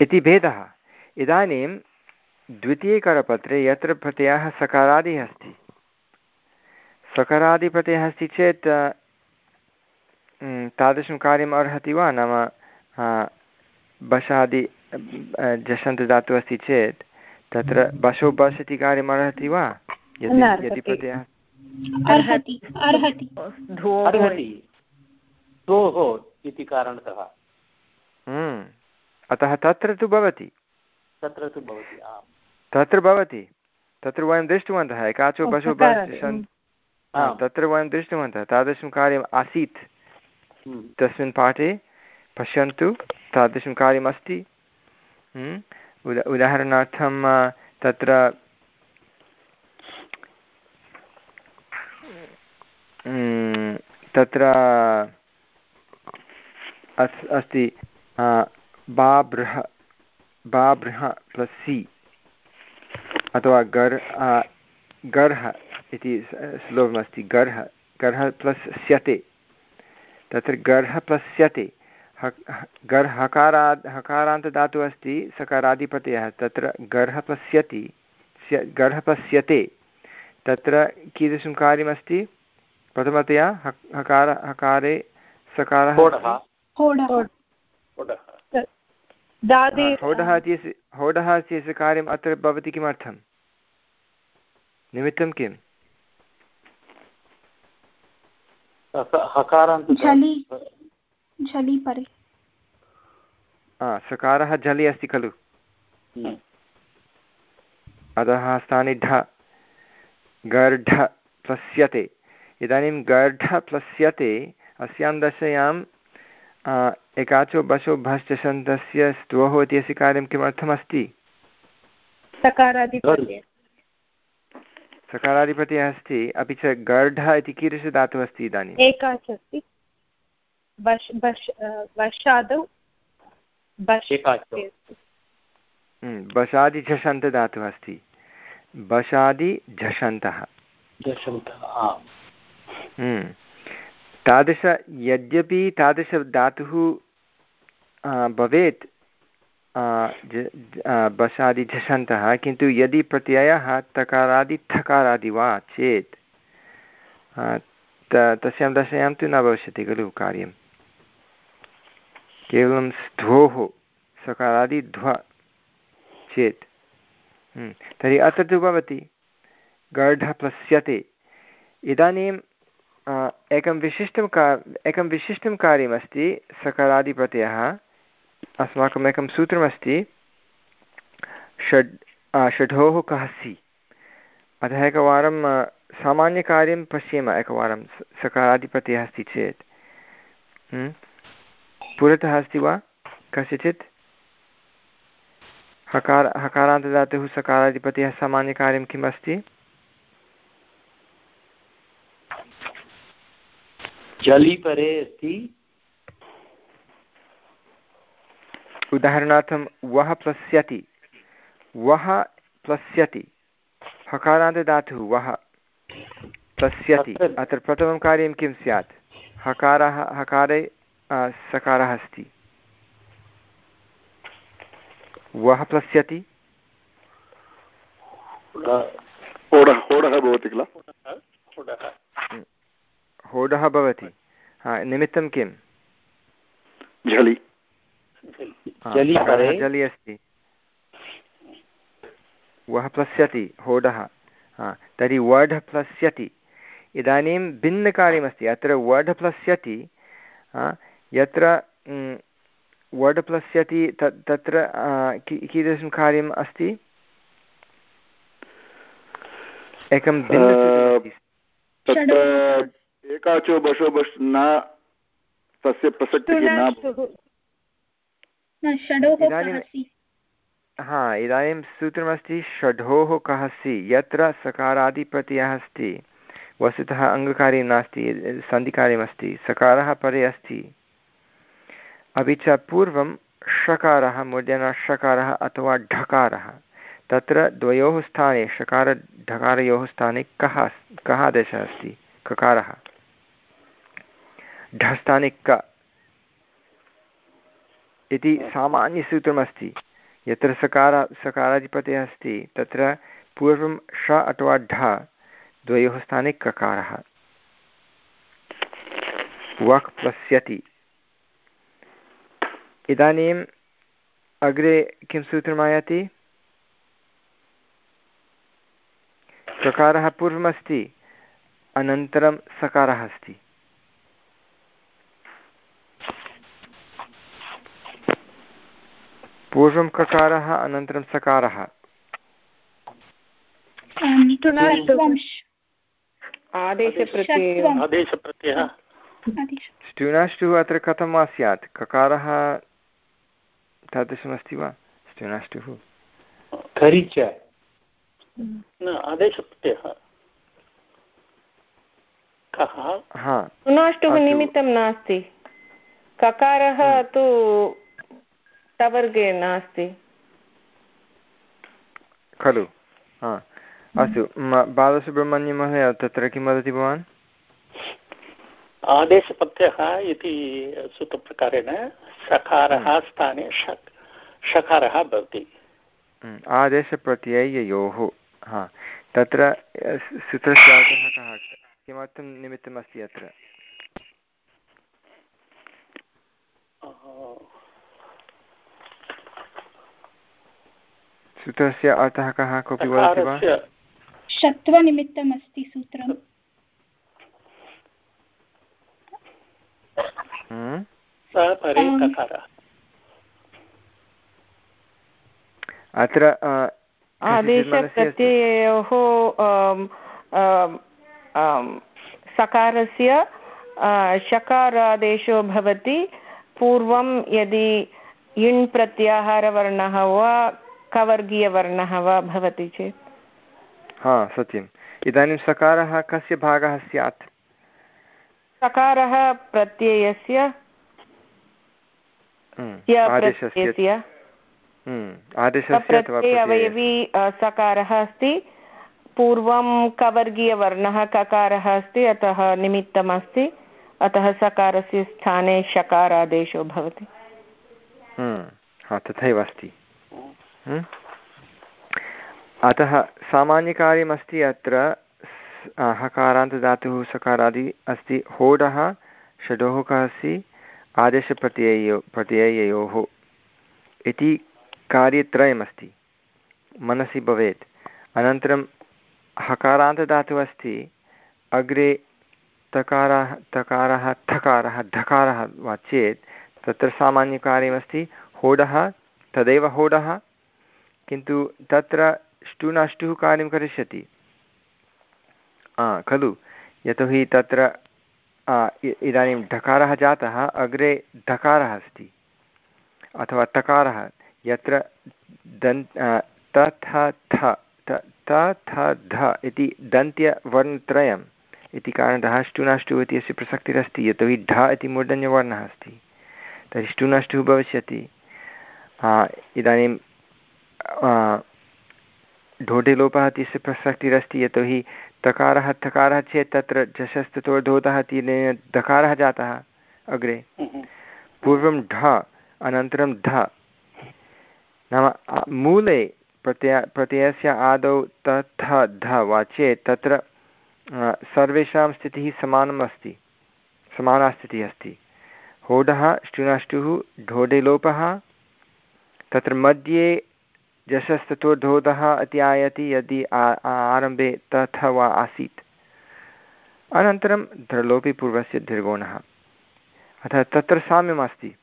इति भेदः। इदानीं द्वितीयकरपत्रे यत्र प्रत्ययः सकारादिः अस्ति। सकारादिप्रत्ययः अस्ति चेत् तादृशं कार्यम् अर्हति वा? नाम बशादि जषन्तदातुः अस्ति चेत् तत्र बशो बस् इति कार्यम् अर्हति वा? यदि प्रत्ययः अर्हति अर्हति। धोः अर्हति। द्वोः इति कारणतः। अतः तत्र तु भवति। तत्र तु भवति तत्र भवति। तत्र वयं दृष्टवन्तः एकाचो पशु उपकारः, आम्। तत्र वयं दृष्टवन्तः तादृशं कार्यम् आसीत् हम्म। तस्मिन् पाठे पश्यन्तु तादृशं कार्यमस्ति हम्म? उदा उदाहरणार्थं तत्र हम्म, तत्र अस् अस्ति बाबृह बाबृह प्लस् सि अथवा गर् गर्ह इति सुलभमस्ति गर्ह गर्ह प्लस् स्यते। तत्र गर्ह प्लस् स्यते। ह- गर् हकारात् हकारान्तदातुः अस्ति सकाराधिपतयः। तत्र गर्ह पश्यति स्य गर्ह पश्यते तत्र कीदृशं कार्यमस्ति? प्रथमतया हक् हकार हकारे सकारः होडः। होडः। होडः। दादे होडः इत्यस्य होडः इत्यस्य कार्यम् अत्र भवति किमर्थं निमित्तं किम्? हकारान्त सकारः जलि अस्ति खलु। अधः स्थाने ढ गर्ढ प्लस्यते। इदानीं गर्ढ प्लस्यते अस्यां दशायां आ, एकाचो बशो भश्चषन्तस्य स्तोः इत्यस्य कार्यं किमर्थमस्ति? सकाराधिपतिः अस्ति अपि च गर्ढ इति कीदृशधातुः अस्ति इदानीम् एकाच अस्ति बश् बश् अ, बशादौ बश् एकाच। अस्ति। हम्म, दशन्तः आम्। हम्म। तादृश यद्यपि तादृशधातुः भवेत् आ, बशादिझषन्तः किन्तु यदि प्रत्ययः तकारादि थकारादि वा चेत् तस्यां दशायां तु न भविष्यति खलु कार्यं। केवलं स्ध्वोः सकारादिध्व चेत्। हम्म। तर्हि अत्र तु भवति गर्ढ प्लस्यते इदानीं एकं विशिष्टं का एकं विशिष्टं कार्यमस्ति सकारादिप्रत्ययः। अस्माकम् एकं सूत्रमस्ति, षड् षढोः कः सि अतः एकवारं सामान्यकार्यं पश्येम एकवारं, स- सकारादिप्रत्ययः अस्ति चेत्। हम्म? पुरतः अस्ति वा? कस्यचित् हकार, हकारान्तदातुः सकारादिपत्यः सामान्यकार्यं किम् अस्ति? जलि परे अस्ति। उदाहरणार्थं वः प्लस्यति। वः प्लस्यति। हकारान्तदातुः वः प्लस्यति। अत्र- अत्र प्रथमं कार्यं किं स्यात्? हकारः हकारे सकारः अस्ति। वः प्लस्यति। होडः होडः भवति किल? होडः भवति। निमित्तं किं? झलि। जलि सकारः परे। जलि अस्ति। वः प्लस्यति होडः। तर्हि वढ प्लस्यति। इदानीं भिन्नकार्यमस्ति अत्र वढ प्लस्यति यत्र म्, वढ प्लस्यति तत् तत्र कीदृशं कार्यम् अस्ति? एकं तत्र एकाचो बशो बश् न तस्य प्रसक्तिः न ष्टुः न षडोः इदानीं- कहसि हा इदानीं सूत्रमस्ति षढोः कः सि यत्र सकारादिप्रत्ययः अस्ति वस्तुतः अङ्गकार्यं नास्ति सन्धिकार्यमस्ति सकारः परे अस्ति। अपि च पूर्वं षकारः मूर्धन्यषकारः अथवा ढकारः तत्र द्वयोः स्थाने षकारढकारयोः स्थाने कः कः आदेशः अस्ति? ककारः। ढस्थाने क इति सामान्यसूत्रमस्ति, यत्र सकार सकाराधिपतिः अस्ति, तत्र पूर्वं ष अथवा ढ, द्वयोः स्थाने ककारः। वक् प्लस्यति इदानीम् अग्रे किं सूत्रमायाति ककारः पूर्वमस्ति, अनन्तरं सकारः अस्ति। पूर्वं ककारः अनन्तरं सकारः। आदेशप्रत्ययः। स्टुनाष्टुः अत्र कथं वा स्यात् ककारः तादृशमस्ति वा? स्टुनाष्टुः स्टुनाष्टुः निमित्तं नास्ति। ककारः हम्म। तु सवर्गे नास्ति। खलु? हा। अस्तु बालसुब्रह्मण्यमहोदय तत्र किं वदति भवान्? आदेशप्रत्ययः इति सूत्रप्रकारेण सकारः हम्म। स्थाने शक् शकारः भवति। हम्म, आदेशप्रत्यययोः। हा। तत्र सूत्रस्य कः किमर्थं निमित्तमस्ति अत्र? सूत्रस्य अर्थः कः कोऽपि वदति वा? षत्वनिमित्तम् अस्ति सूत्रम्। हम्म? अत्र आदेशप्रत्ययोः सकारस्य शकारादेशो भवति। पूर्वं यदि इण् प्रत्याहारवर्णः वा कवर्गीयवर्णः वा भवति चेत्? हा सत्यम्। इदानीं सकारः कस्य भागः स्यात्? सकारः प्रत्ययस्य? हम्म, हम्म, अवयवी सकारः अस्ति। पूर्वं कवर्गीयवर्णः ककारः अस्ति अतः निमित्तमस्ति। अतः सकारस्य स्थाने शकारादेशो भवति। हम्म, तथैव अस्ति। अतः सामान्यकार्यमस्ति अत्र हकारान्तदातुः सकारादि अस्ति। होडः षडोः कः अस्ति आदेशप्रत्ययो प्रत्यययोः। इति कार्यत्रयमस्ति। मनसि भवेत्। अनन्तरं हकारान्तदातुः अस्ति। अग्रे तकारः तकारः थकारः धकारः वा चेत् तत्र सामान्यकार्यमस्ति। होडः तदेव होडः। किन्तु तत्र ष्टुनाष्टुः कार्यं करिष्यति। खलु। यतोहि तत्र इदानीं ढकारः जातः, अग्रे धकारः अस्ति। अथवा तकारः, यत्र दन् तथ थ तथ ध इति दन्त्यवर्णत्रयम् इति कारणतः ष्टुनाष्टुः इत्यस्य प्रसक्तिरस्ति। यतोहि ढ इति मूर्धन्यवर्णः अस्ति। तर्हि ष्टुनाष्टुः भविष्यति। इदानीं ढोढिलोपः इत्यस्य प्रसक्तिरस्ति यतोहि तकारः थकारः चेत् तत्र झषस्ततोर्धोतः इत्यनेन दकारः जातः अग्रे। पूर्वं ढ अनन्तरं ध। नाम मूले प्रत्यय प्रत्ययस्य आदौ तथ ध वा चेत् तत्र सर्वेषां स्थितिः समानम् अस्ति समाना स्थितिः अस्ति। होडः ष्टुनाष्टुः ढोडेलोपः तत्र मध्ये जशस्ततोर्धोधः इति आयति यदि आरम्भे तथ वा आसीत्। अनन्तरं धृलोपि पूर्वस्य दीर्घोणः अतः तत्र साम्यमस्ति।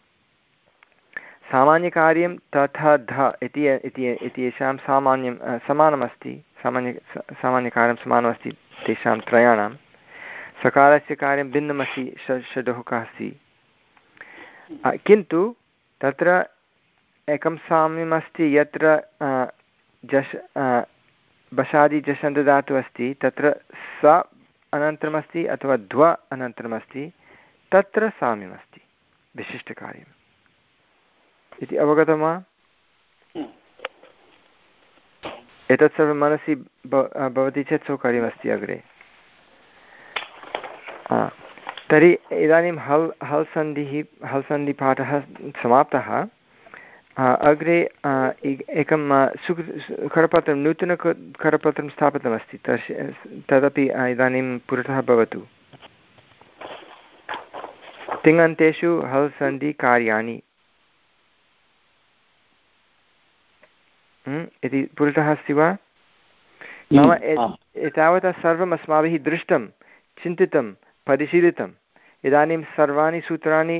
सामान्यकार्यं तथा ध इति इत्येषां सामान्यं समानमस्ति। सामान्य सामान्यकार्यं समानमस्ति तेषां त्रयाणां। सकारस्य कार्यं भिन्नमस्ति षडः अस्ति। किन्तु तत्र एकं साम्यमस्ति यत्र जश् बशादि जषन्तदातुः अस्ति, तत्र स अनन्तरमस्ति अथवा ध्व अनन्तरमस्ति, तत्र साम्यमस्ति, विशिष्टकार्यम्। इति अवगतं वा? एतत् सर्वं मनसि भवति चेत् सौकर्यमस्ति अग्रे। तर्हि इदानीं हल् हल् सन्धिः, हल् सन्धिपाठः समाप्तः। अग्रे एकं सुख करपत्रं नूतन करपत्रं स्थापितमस्ति तस्य तदपि इदानीं पुरतः भवतु। तिङन्तेषु हल् सन्धि कार्याणि इति पुरतः अस्ति वा? नाम एतावता सर्वम् अस्माभिः दृष्टं चिन्तितं परिशीलितम् इदानीं सर्वाणि सूत्राणि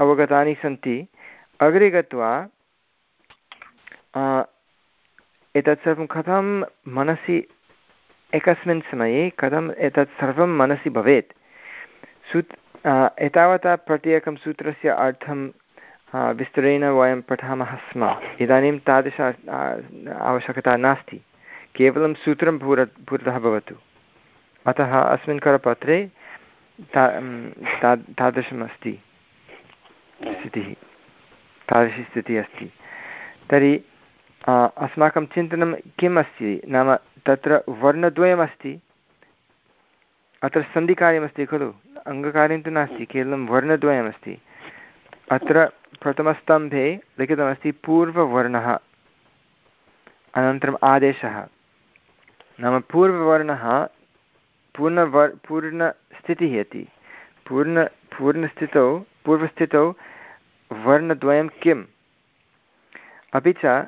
अवगतानि सन्ति। अग्रे गत्वा एतत् सर्वं कथं मनसि, एकस्मिन् समये कथम् एतत् सर्वं मनसि भवेत्? सूत् एतावता प्रत्येकं सूत्रस्य अर्थं विस्तरेण वयं पठामः स्म। इदानीं तादृश आवश्यकता नास्ति। केवलं सूत्रं पुर, पुरतः भवतु। अतः अस्मिन् करपत्रे ता, तादृशमस्ति स्थितिः। तादृशी स्थितिः अस्ति। तर्हि अस्माकं चिन्तनं किम् अस्ति नाम तत्र वर्णद्वयमस्ति। अत्र सन्धिकार्यमस्ति खलु? अङ्गकार्यं तु नास्ति, केवलं वर्णद्वयमस्ति। अत्र प्रथमस्तम्भे लिखितमस्ति पूर्ववर्णः, अनन्तरम् आदेशः। नाम पूर्ववर्णः पूर्णवर् पूर्णस्थितिः इति। पूर्ण, पूर्णस्थितौ, पूर्वस्थितौ वर्णद्वयं किम्? अपि च,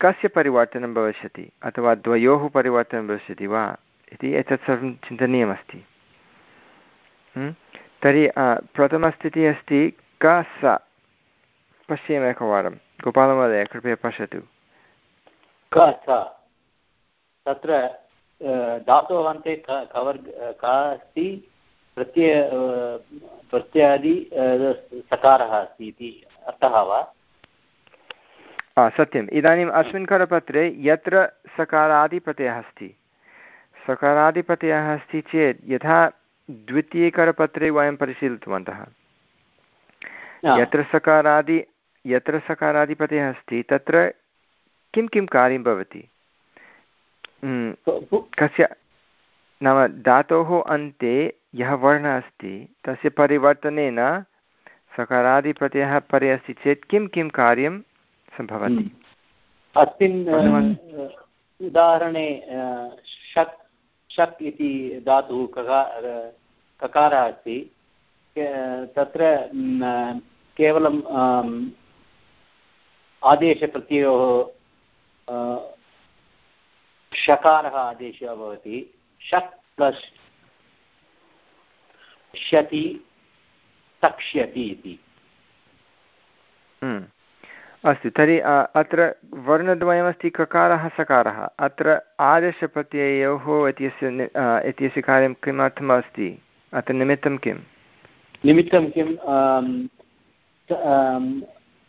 कस्य परिवर्तनं भविष्यति? अथवा द्वयोः परिवर्तनं भविष्यति वा? इति एतत् सर्वं चिन्तनीयमस्ति। तर्हि प्रथमस्थितिः अस्ति, क, स। पश्येम एकवारं गोपालमहोदय, कृपया पश्यतु। क, स। तत्र धातोः अन्ते कवर् का अस्ति। प्रत्यय प्रत्यादि सकारः अस्ति इति अर्थः वा? हा सत्यम्। इदानीम् अस्मिन् करपत्रे यत्र सकारादिप्रत्ययः अस्ति सकारादिप्रत्ययः अस्ति चेत् यथा द्वितीयकरपत्रे वयं परिशीलितवन्तः। यत्र सकारादि यत्र सकारादिप्रत्ययः अस्ति तत्र किं किं कार्यं भवति? कस्य नाम धातोः अन्ते यः वर्णः अस्ति तस्य परिवर्तनेन सकारादिप्रत्ययः परे अस्ति चेत् किं किं कार्यं सम्भवति? अस्मिन् उदाहरणे षट् शक् इति धातुः ककार ककारः अस्ति तत्र केवलं आदेशप्रत्ययोः षकारः आदेशः भवति। प्लस् शति तक्ष्यति इति। हम्म। अस्तु तर्हि अत्र वर्णद्वयमस्ति ककारः सकारः। अत्र आदेशप्रत्ययोः इत्यस्य इत्यस्य कार्यं किमर्थम् अस्ति? अत्र निमित्तं किं निमित्तं किं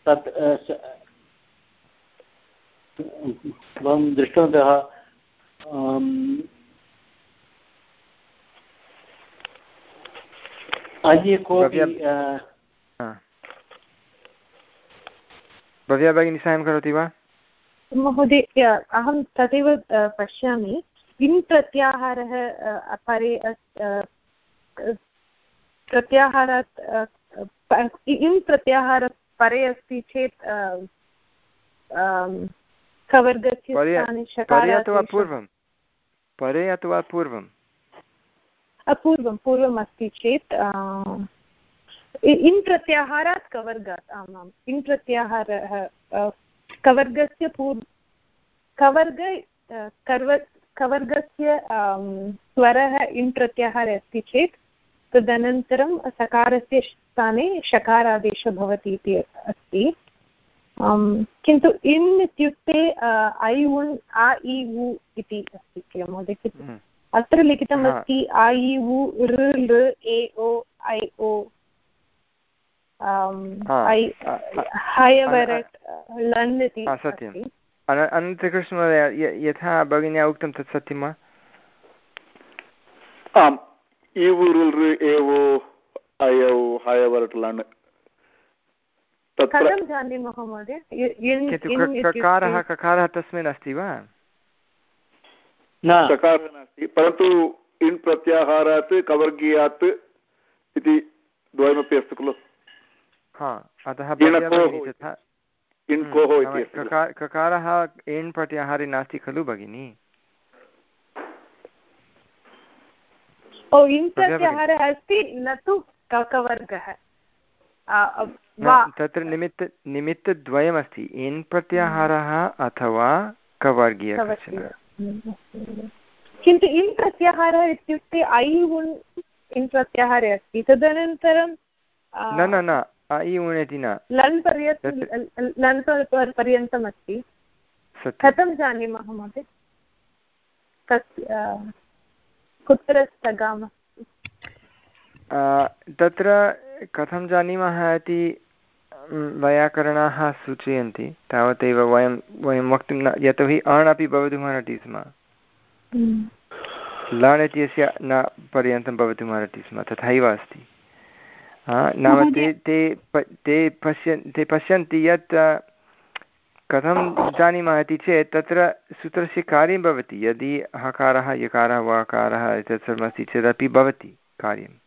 तत् भवान् दृष्टवन्तः अन्ये कोऽपि भव्या भगिनी साहाय्यं करोति वा महोदय अहं तदेव पश्यामि इन् प्रत्याहारः परे प्रत्याहारात् इन् प्रत्याहार परे अस्ति चेत् कवर्गस्य परे अथवा पूर्वं परे अथवा पूर्वं पूर्वं पूर्वम् अस्ति चेत् इन् प्रत्याहारात् कवर्गात् आम् आम् इन् प्रत्याहारः कवर्गस्य पूर्, कवर्ग कर्व, कवर्गस्य स्वरः इन् प्रत्याहारे अस्ति चेत्, तदनन्तरं सकारस्य स्थाने शकारादेशः भवति इति अस्ति किन्तु इन् इत्युक्ते ऐ उण्, आ, इ, उ इति अस्ति किल महोदय हम्म। अत्र लिखितमस्ति इ उ ऋ लृ ए ओ ऐ ओ। लन् इति सत्यम्। अनन्तकृष्णमहोदय यथा भगिन्या उक्तं तत् सत्यं वा? आम् अयौ हयवरट् लन्। ककारः ककारः तस्मिन् अस्ति वा? ककारः नास्ति। परन्तु इन् प्रत्याहारात् कवर्गीयात् इति द्वयमपि अस्ति खलु। अतः हम्म, ककारः एण् प्रत्याहारे नास्ति खलु भगिनि? ओ इन् प्रत्याहारः अस्ति न तु ककवर्गः तत्र निमित्त निमित्तद्वयमस्ति। इन् प्रत्याहारः अथवा कवर्गीय। किन्तु इन् प्रत्याहारः इत्युक्ते ऐ उण् इन् प्रत्याहारे अस्ति तदनन्तरं न न न ऐ उण् इति न। लन् पर्यन्तं लन् पर्यन्तम् अस्ति। कथं जानीमः महोदय? कुत्र स्थगामः तत्र कथं जानीमः इति वैयाकरणाः सूचयन्ति तावदेव वयं वयं वक्तुं न यतोहि अण् अपि भवितुमर्हति स्म हम्म। लण् इत्यस्य न पर्यन्तं भवितुमर्हति स्म तथैव अस्ति नाम ते ते ते पश्य ते पश्यन्ति यत् कथं जानीमः इति चेत् तत्र सूत्रस्य कार्यं भवति यदि हकारः यकारः वकारः एतत् सर्वमस्ति चेदपि भवति हम्म।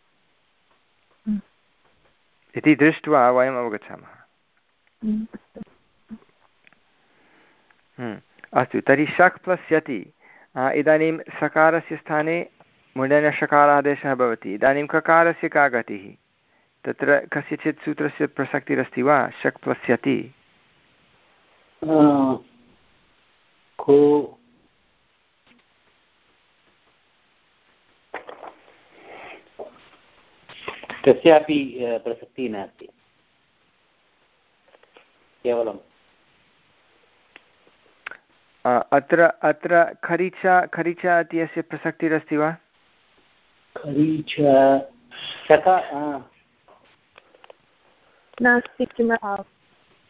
इति दृष्ट्वा वयम् अवगच्छामः। हम्म। अस्तु तर्हि शक् प्लस् यति। इदानीं सकारस्य स्थाने मुण्डनषकारादेशः भवति। इदानीं ककारस्य का गतिः? तत्र कस्यचित् सूत्रस्य प्रसक्तिरस्ति वा? शक् प्लस् यति। कस्यापि प्रसक्तिः नास्ति। केवलं अत्र अत्र खरीचा खरीचा इत्यस्य प्रसक्तिरस्ति वा? खरीचा नास्ति किम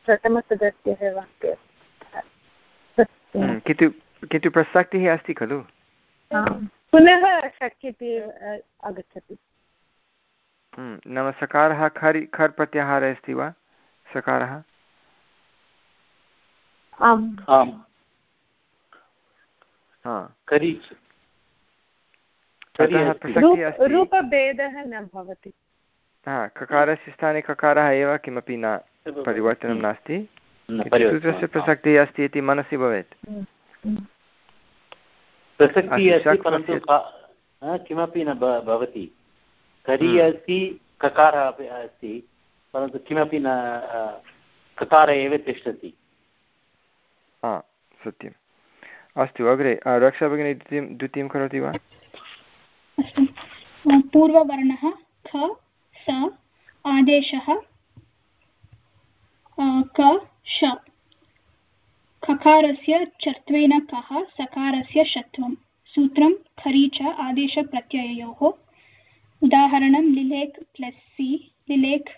प्रथमसदस्यः वाक्ये हम्म, किन्तु प्रसक्तिः अस्ति खलु? पुनः शक्यते आगच्छति। नाम सकारः खरि खर् प्रत्याहारः अस्ति वा? सकारः? आम्। आम्। रूपभेदः न भवति। हा ककारस्य स्थाने ककारः एव किमपि न परिवर्तनं नास्ति। सूत्रस्य प्रसक्तिः अस्ति इति मनसि भवेत्। प्रसक्तिः अस्ति परन्तु किमपि न भवति। करि हम्म। अस्ति ककारः अपि अस्ति परन्तु किमपि न ककार एव तिष्ठति। हा सत्यम्। अस्तु अग्रे रक्षा भगिनी द्वितीयं द्वितीयं करोति वा? अस्तु। पूर्ववर्णः ख स आदेशः क श। खकारस्य चत्वेन कः सकारस्य षत्वं। सूत्रं खरी च आदेशप्रत्यययोः उदाहरणं लिलेक् प्लस् सि लिलेक्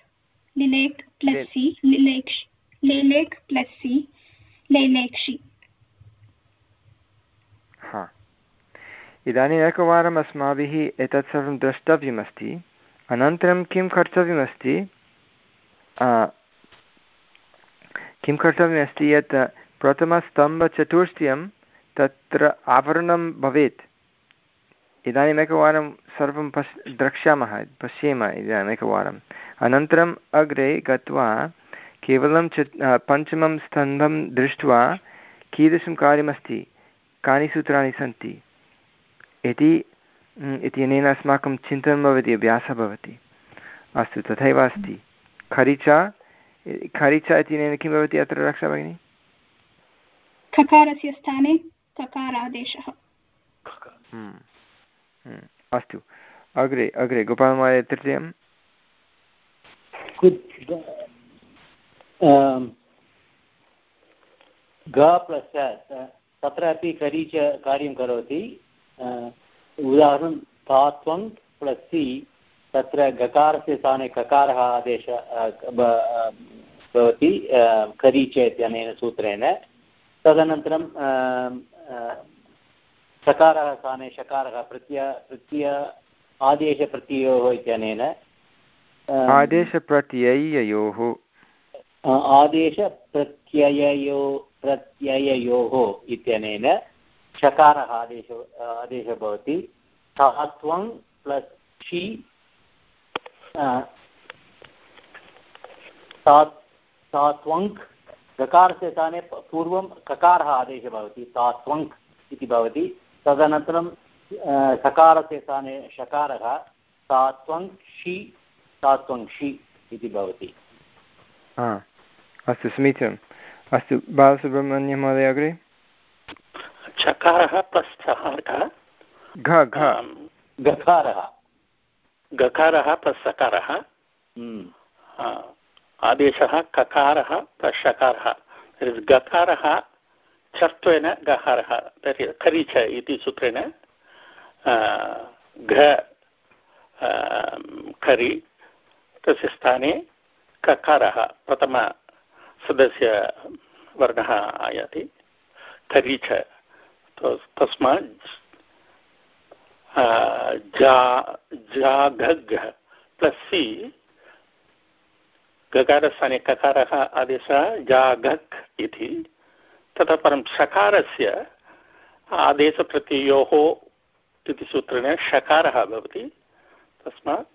लिलेक् प्लस् सि लिलेक् लिलेक् प्लस् सि लैलेक्षि। हा। इदानीम् एकवारम् अस्माभिः एतत् सर्वं द्रष्टव्यमस्ति। अनन्तरं किं कर्तव्यमस्ति? किं कर्तव्यमस्ति? यत् प्रथमस्तम्भचतुष्टयं तत्र आवरणं भवेत्। इदानीम् एकवारं सर्वं पश् द्रक्ष्यामः पश्येम इदानीम् एकवारम् अनन्तरम् अग्रे गत्वा केवलं च पञ्चमं स्तम्भं दृष्ट्वा कीदृशं कार्यमस्ति कानि सूत्राणि सन्ति? इति इत्यनेन अस्माकं चिन्तनं भवति अभ्यासः भवति। अस्तु तथैव अस्ति। खरिचा खरिचा इत्यनेन किं भवति अत्र रक्षा भगिनि? खकारस्य स्थाने ककारादेशः। अस्तु। अग्रे अग्रे गोपालमहोदय तृतीयं ग प्लस् तत्रापि करी च कार्यं करोति। उदाहरणं तात्वं प्लस् सि, तत्र गकारस्य स्थाने ककारः आदेश भवति करी इत्यनेन सूत्रेण। तदनन्तरं सकारः स्थाने शकारः प्रत्यय प्रत्यय आदेशप्रत्ययोः इत्यनेन आदेशप्रत्यययोः। आदेशप्रत्यययो प्रत्यययोः इत्यनेन चकारः आदेश आदेशः भवति। तात्वं प्लस् षि तात्वङ्क् गकारस्य स्थाने पूर्वं ककारः आदेशः भवति। तात्वङ्क् इति भवति। तदनन्तरं सकारस्य स्थाने षकारः तात्वङ्क् षि तात्वङ्क्षि इति भवति। अस्तु समीचीनम्। अस्तु बालसुब्रह्मण्यं महोदय अग्रे? चकारः प्लस् सकारः गकारः। गकारः आदेशः ककारः प्लस् शकारः गकारः चत्वेन गकारः तर्हि खरीच इति सूत्रेण घ खरि, तस्य स्थाने ककारः प्रथमसदस्यवर्णः आयाति। खरीच तस्मात् जा जाघग् प्लस् सि, गकारस्थाने ककारः आदेशः जाघक् इति। ततः परं षकारस्य आदेशप्रत्ययोः इति सूत्रेण षकारः भवति तस्मात्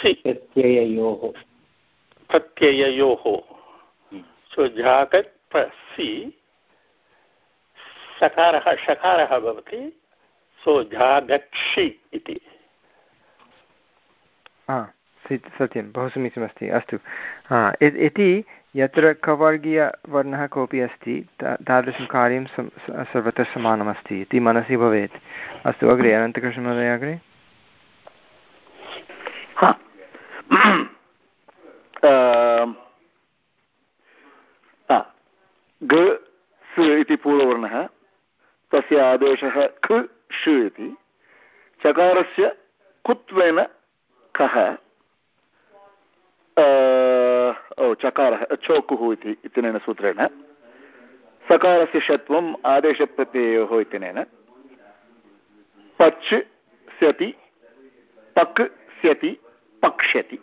सि। प्रत्यययोः। प्रत्यययोः। सो जागत् सि सकारः षकारः भवति सो जागक्षि इति। सत्यं बहु समीचीनमस्ति अस्तु। इति यत्र कवर्गीयवर्णः कोऽपि अस्ति तादृशं कार्यं सर्वत्र समानमस्ति इति मनसि भवेत्। अस्तु, अग्रे अनन्तकृष्णमहोदय अग्रे। ग इति पूर्ववर्णः, तस्य आदेशः ख ष इति। चकारस्य कुत्वेन कः चकारः चोकुः इति इत्यनेन सूत्रेण। सकारस्य षत्वम् आदेशप्रत्ययोः इत्यनेन। पच् स्यति पक् स्यति पक्ष्यति।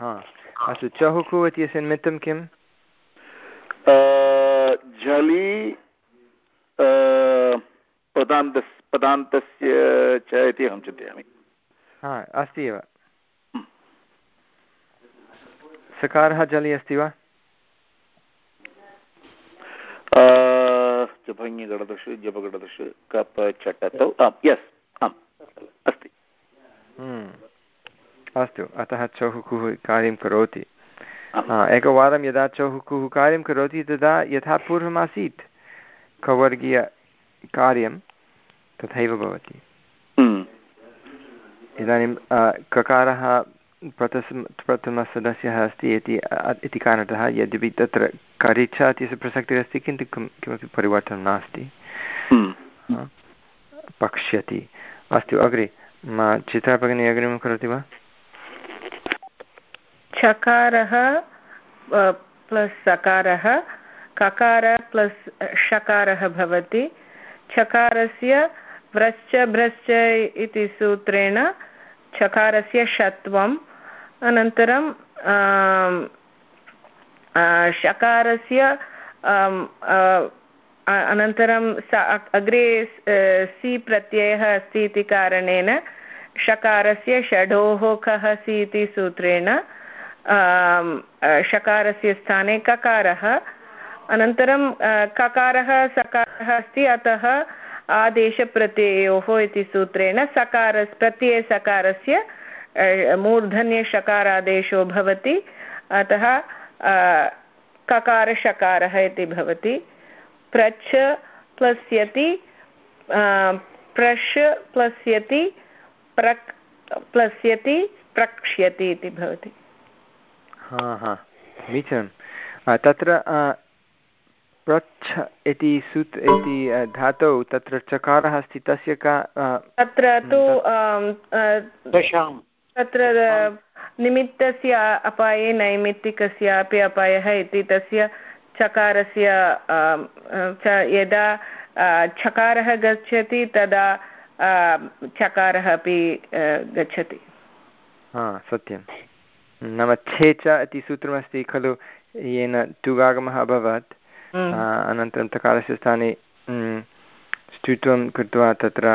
अस्तु चहुकु इत्यस्य निमित्तं किम्? झलि पदान्तस् पदान्तस्य च इति अहं चिन्तयामि। अस्ति एव। सकारः जलि अस्ति वा जभङ्गिगडदश जपगडदश कप चटतौ आम् यस् आम् अस्ति हम्म। अस्तु अतः चौहुकुः कार्यं करोति एकवारं यदा चौहुकुः कार्यं करोति तदा यथा पूर्वमासीत् कवर्गीयकार्यं तथैव भवति हम्म। इदानीं ककारः प्रथस प्रथमसदस्यः अस्ति इति इति कारणतः यद्यपि तत्र करिच्छा इत्यस्य प्रसक्तिरस्ति किन्तु किं किमपि परिवर्तनं नास्ति। हम्म। पक्ष्यति। अस्तु अग्रे चित्रा भगिनी अग्रिमं करोति वा? चकारः प्लस् सकारः ककार प्लस् षकारः भवति। चकारस्य व्रश्च भ्रश्च इति सूत्रेण चकारस्य षत्वं अनन्तरं शकारस्य अनन्तरं अग्रे सि प्रत्ययः अस्ति इति कारणेन शकारस्य षडोः कः सि इति सूत्रेण शकारस्य स्थाने ककारः, अनन्तरं ककारः सकारः अस्ति, अतः आदेशप्रत्ययोः इति सूत्रेण सकार प्रत्ययसकारस्य मूर्धन्यषकारादेशो भवति अतः ककारषकारः इति भवति प्रच्छ प्लस्यति प्रश् प्लस्यति प्रक् प्लस्यति प्रक्ष्यति इति भवति। हा हा समीचीनं तत्र प्रच्छ इति सूत् इति धातौ तत्र चकारः अस्ति तस्य का तत्र तु तत्र निमित्तस्य अपाये नैमित्तिकस्यापि अपायः इति तस्य चकारस्य यदा चकारः गच्छति तदा चकारः अपि गच्छति। हा सत्यं। नाम छे च इति सूत्रमस्ति खलु येन टुगागमः अभवत्। अनन्तरं तकारस्य स्थाने स्टुत्वं कृत्वा तत्र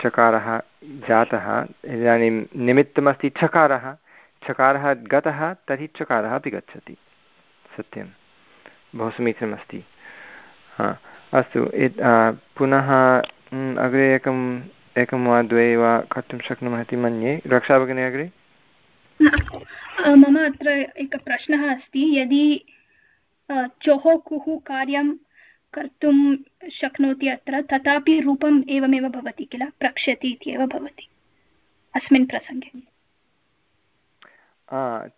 चकारः जातः, इदानीं निमित्तमस्ति छकारः छकारः गतः, तर्हि चकारः अपि गच्छति। सत्यं। बहु समीचीनमस्ति। हा, अस्तु पुनः अग्रे एकम् एकं वा द्वे वा कर्तुं शक्नुमः इति मन्ये। रक्षा भगिनी, अग्रे? मम अत्र एकः प्रश्नः अस्ति। यदि चोः कुः कार्यं कर्तुं शक्नोति अत्र तथापि रूपम् एवमेव भवति किल? प्रक्ष्यति इत्येव भवति अस्मिन् प्रसङ्गे।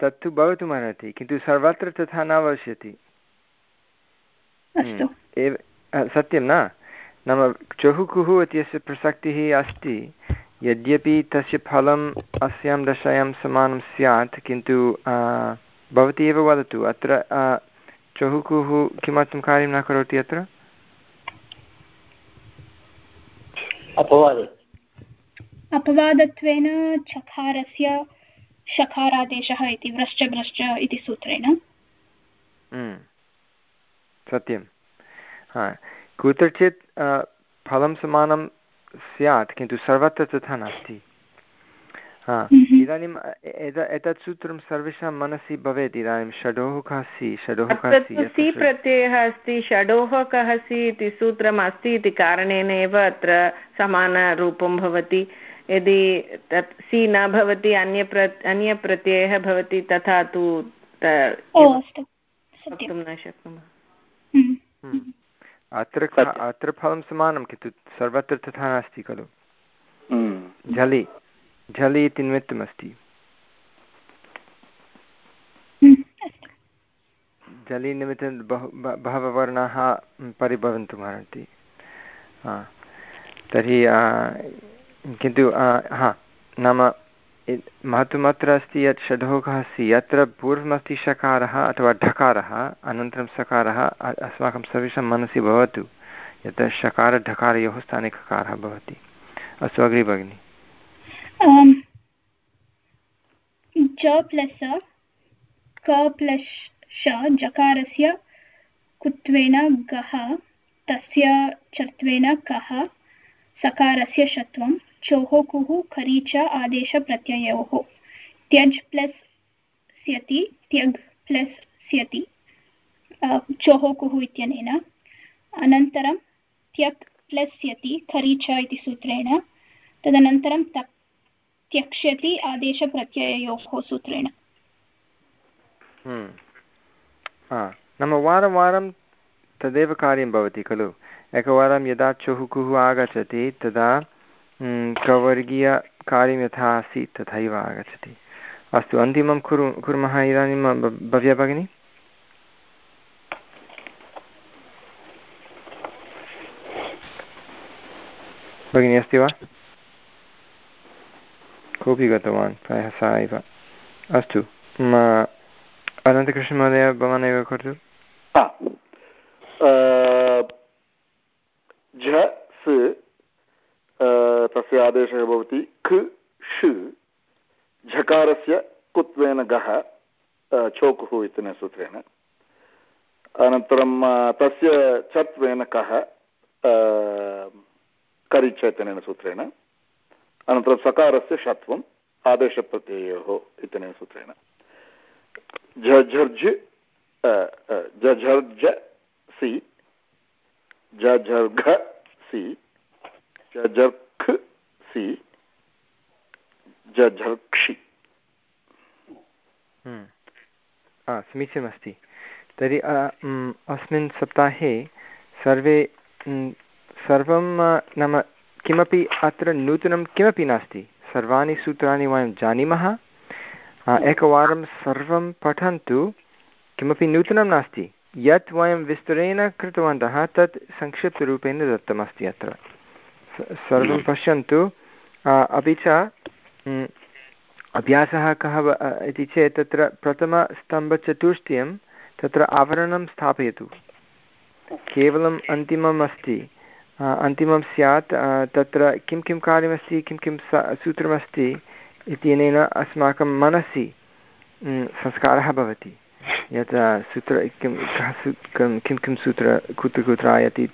तत्तु भवितुमर्हति किन्तु सर्वत्र तथा न भविष्यति अस्तु। एव सत्यं न? नाम चहुकुः इत्यस्य प्रसक्तिः अस्ति यद्यपि तस्य फलम् अस्यां दशायां समानं स्यात् किन्तु भवती एव वदतु अत्र चहुकुः किमर्थं कार्यं न करोति अत्र अपवादत्वेन चकारस्य शकारादेशः इति व्रश्च व्रश्च इति सूत्रेण हम्म। सत्यं हा कुत्रचित् फलं समानं स्यात् किन्तु सर्वत्र तथा नास्ति हा हम्म। इदानीम् एतत् सूत्रं सर्वेषां मनसि भवेत् इदानीं षडोः कः सि षडोः सि प्रत्ययः अस्ति षडोः कः सि इति सूत्रम् अस्ति इति कारणेन एव अत्र समानरूपं भवति. यदि तत् सि न भवति अन्य प्र अन्यप्रत्ययः भवति तथा तु वक्तुं न शक्नुमः। हम्म। हम्म। अत्र अत्र फलं समानं किन्तु सर्वत्र तथा नास्ति खलु। झलि। झलि इति निमित्तमस्ति। जलि निमित्तं बहु बहवः वर्णाः परिभवन्तुमर्हन्ति तर्हि किन्तु हा, नाम महत्त्वमत्र अस्ति यत् षडोघः अस्ति। यत्र पूर्वमस्ति शकारः अथवा ढकारः, अनन्तरं सकारः अस्माकं सर्वेषां मनसि भवतु। यत् शकारढकारयोः स्थाने ककारः भवति। अस्तु अग्रे भगिनि च प्लस् क प्लस् श जकारस्य कुत्वेन गः तस्य चत्वेन कः सकारस्य शत्वं चोः कुः खरी च आदेशप्रत्ययोः त्यज् प्लस् स्यति त्यग् प्लस् स्यति चोः कुः इत्यनेन अनन्तरं त्यक् प्लस् स्यति खरी च इति सूत्रेण तदनन्तरं तक् त्यक्ष्यति आदेशप्रत्यययोः सूत्रेण। हम्म। नाम वारं वारं तदेव कार्यं भवति खलु। एकवारं यदा चुहुकुः आगच्छति, तदा कवर्गीयकार्यं यथा आसीत्, तथैव आगच्छति। अस्तु, अन्तिमं कुरु, कुर्मः इदानीं भव्या भगिनी। भगिनी, अस्ति वा? कोऽपि गतवान् प्रायः सा एव। अस्तु अनन्तकृष्णमहोदय भवान् एव करोतु झ तस्य आदेशः भवति ख, ष, झकारस्य कुत्वेन गः चोकुः इत्यनेन सूत्रेण। अनन्तरं तस्य चत्वेन कः करिच इत्यनेन सूत्रेण। अनन्तरं सकारस्य षत्वम्, आदेशप्रत्ययोः इत्यनेन सूत्रेण। झझर्झ झझर्झ सि, झझर्घ सि जर्क् सि जझर्क्षि हम्म। समीचीनमस्ति। तर्हि अस्मिन् सप्ताहे सर्वे सर्वं, नाम किमपि अत्र नूतनं किमपि नास्ति। सर्वाणि सूत्राणि वयं जानीमः। एकवारं सर्वं पठन्तु किमपि नूतनं नास्ति। यत् वयं विस्तरेण कृतवन्तः तत् संक्षिप्तरूपेण दत्तमस्ति अत्र। सर्वं पश्यन्तु। अपि च अभ्यासः कः इति चेत् तत्र प्रथमस्तम्भचतुष्टयं तत्र आवरणं स्थापयतु। केवलम् अन्तिमम् अस्ति अन्तिमं स्यात् तत्र किं किं कार्यमस्ति किं किं सूत्रमस्ति इत्यनेन अस्माकं मनसि संस्कारः भवति। यत् सूत्र किं कः किं किं सूत्र कुत्र कुत्र आयाति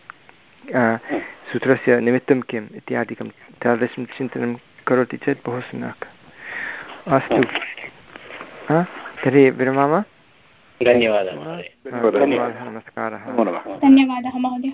सूत्रस्य निमित्तं किम् इत्यादिकं तादृशं चिन्तनं करोति चेत् बहु सम्यक्। अस्तु। तर्हि विरमामः। धन्यवादः धन्यवादः नमस्कारः। धन्यवादः महोदय।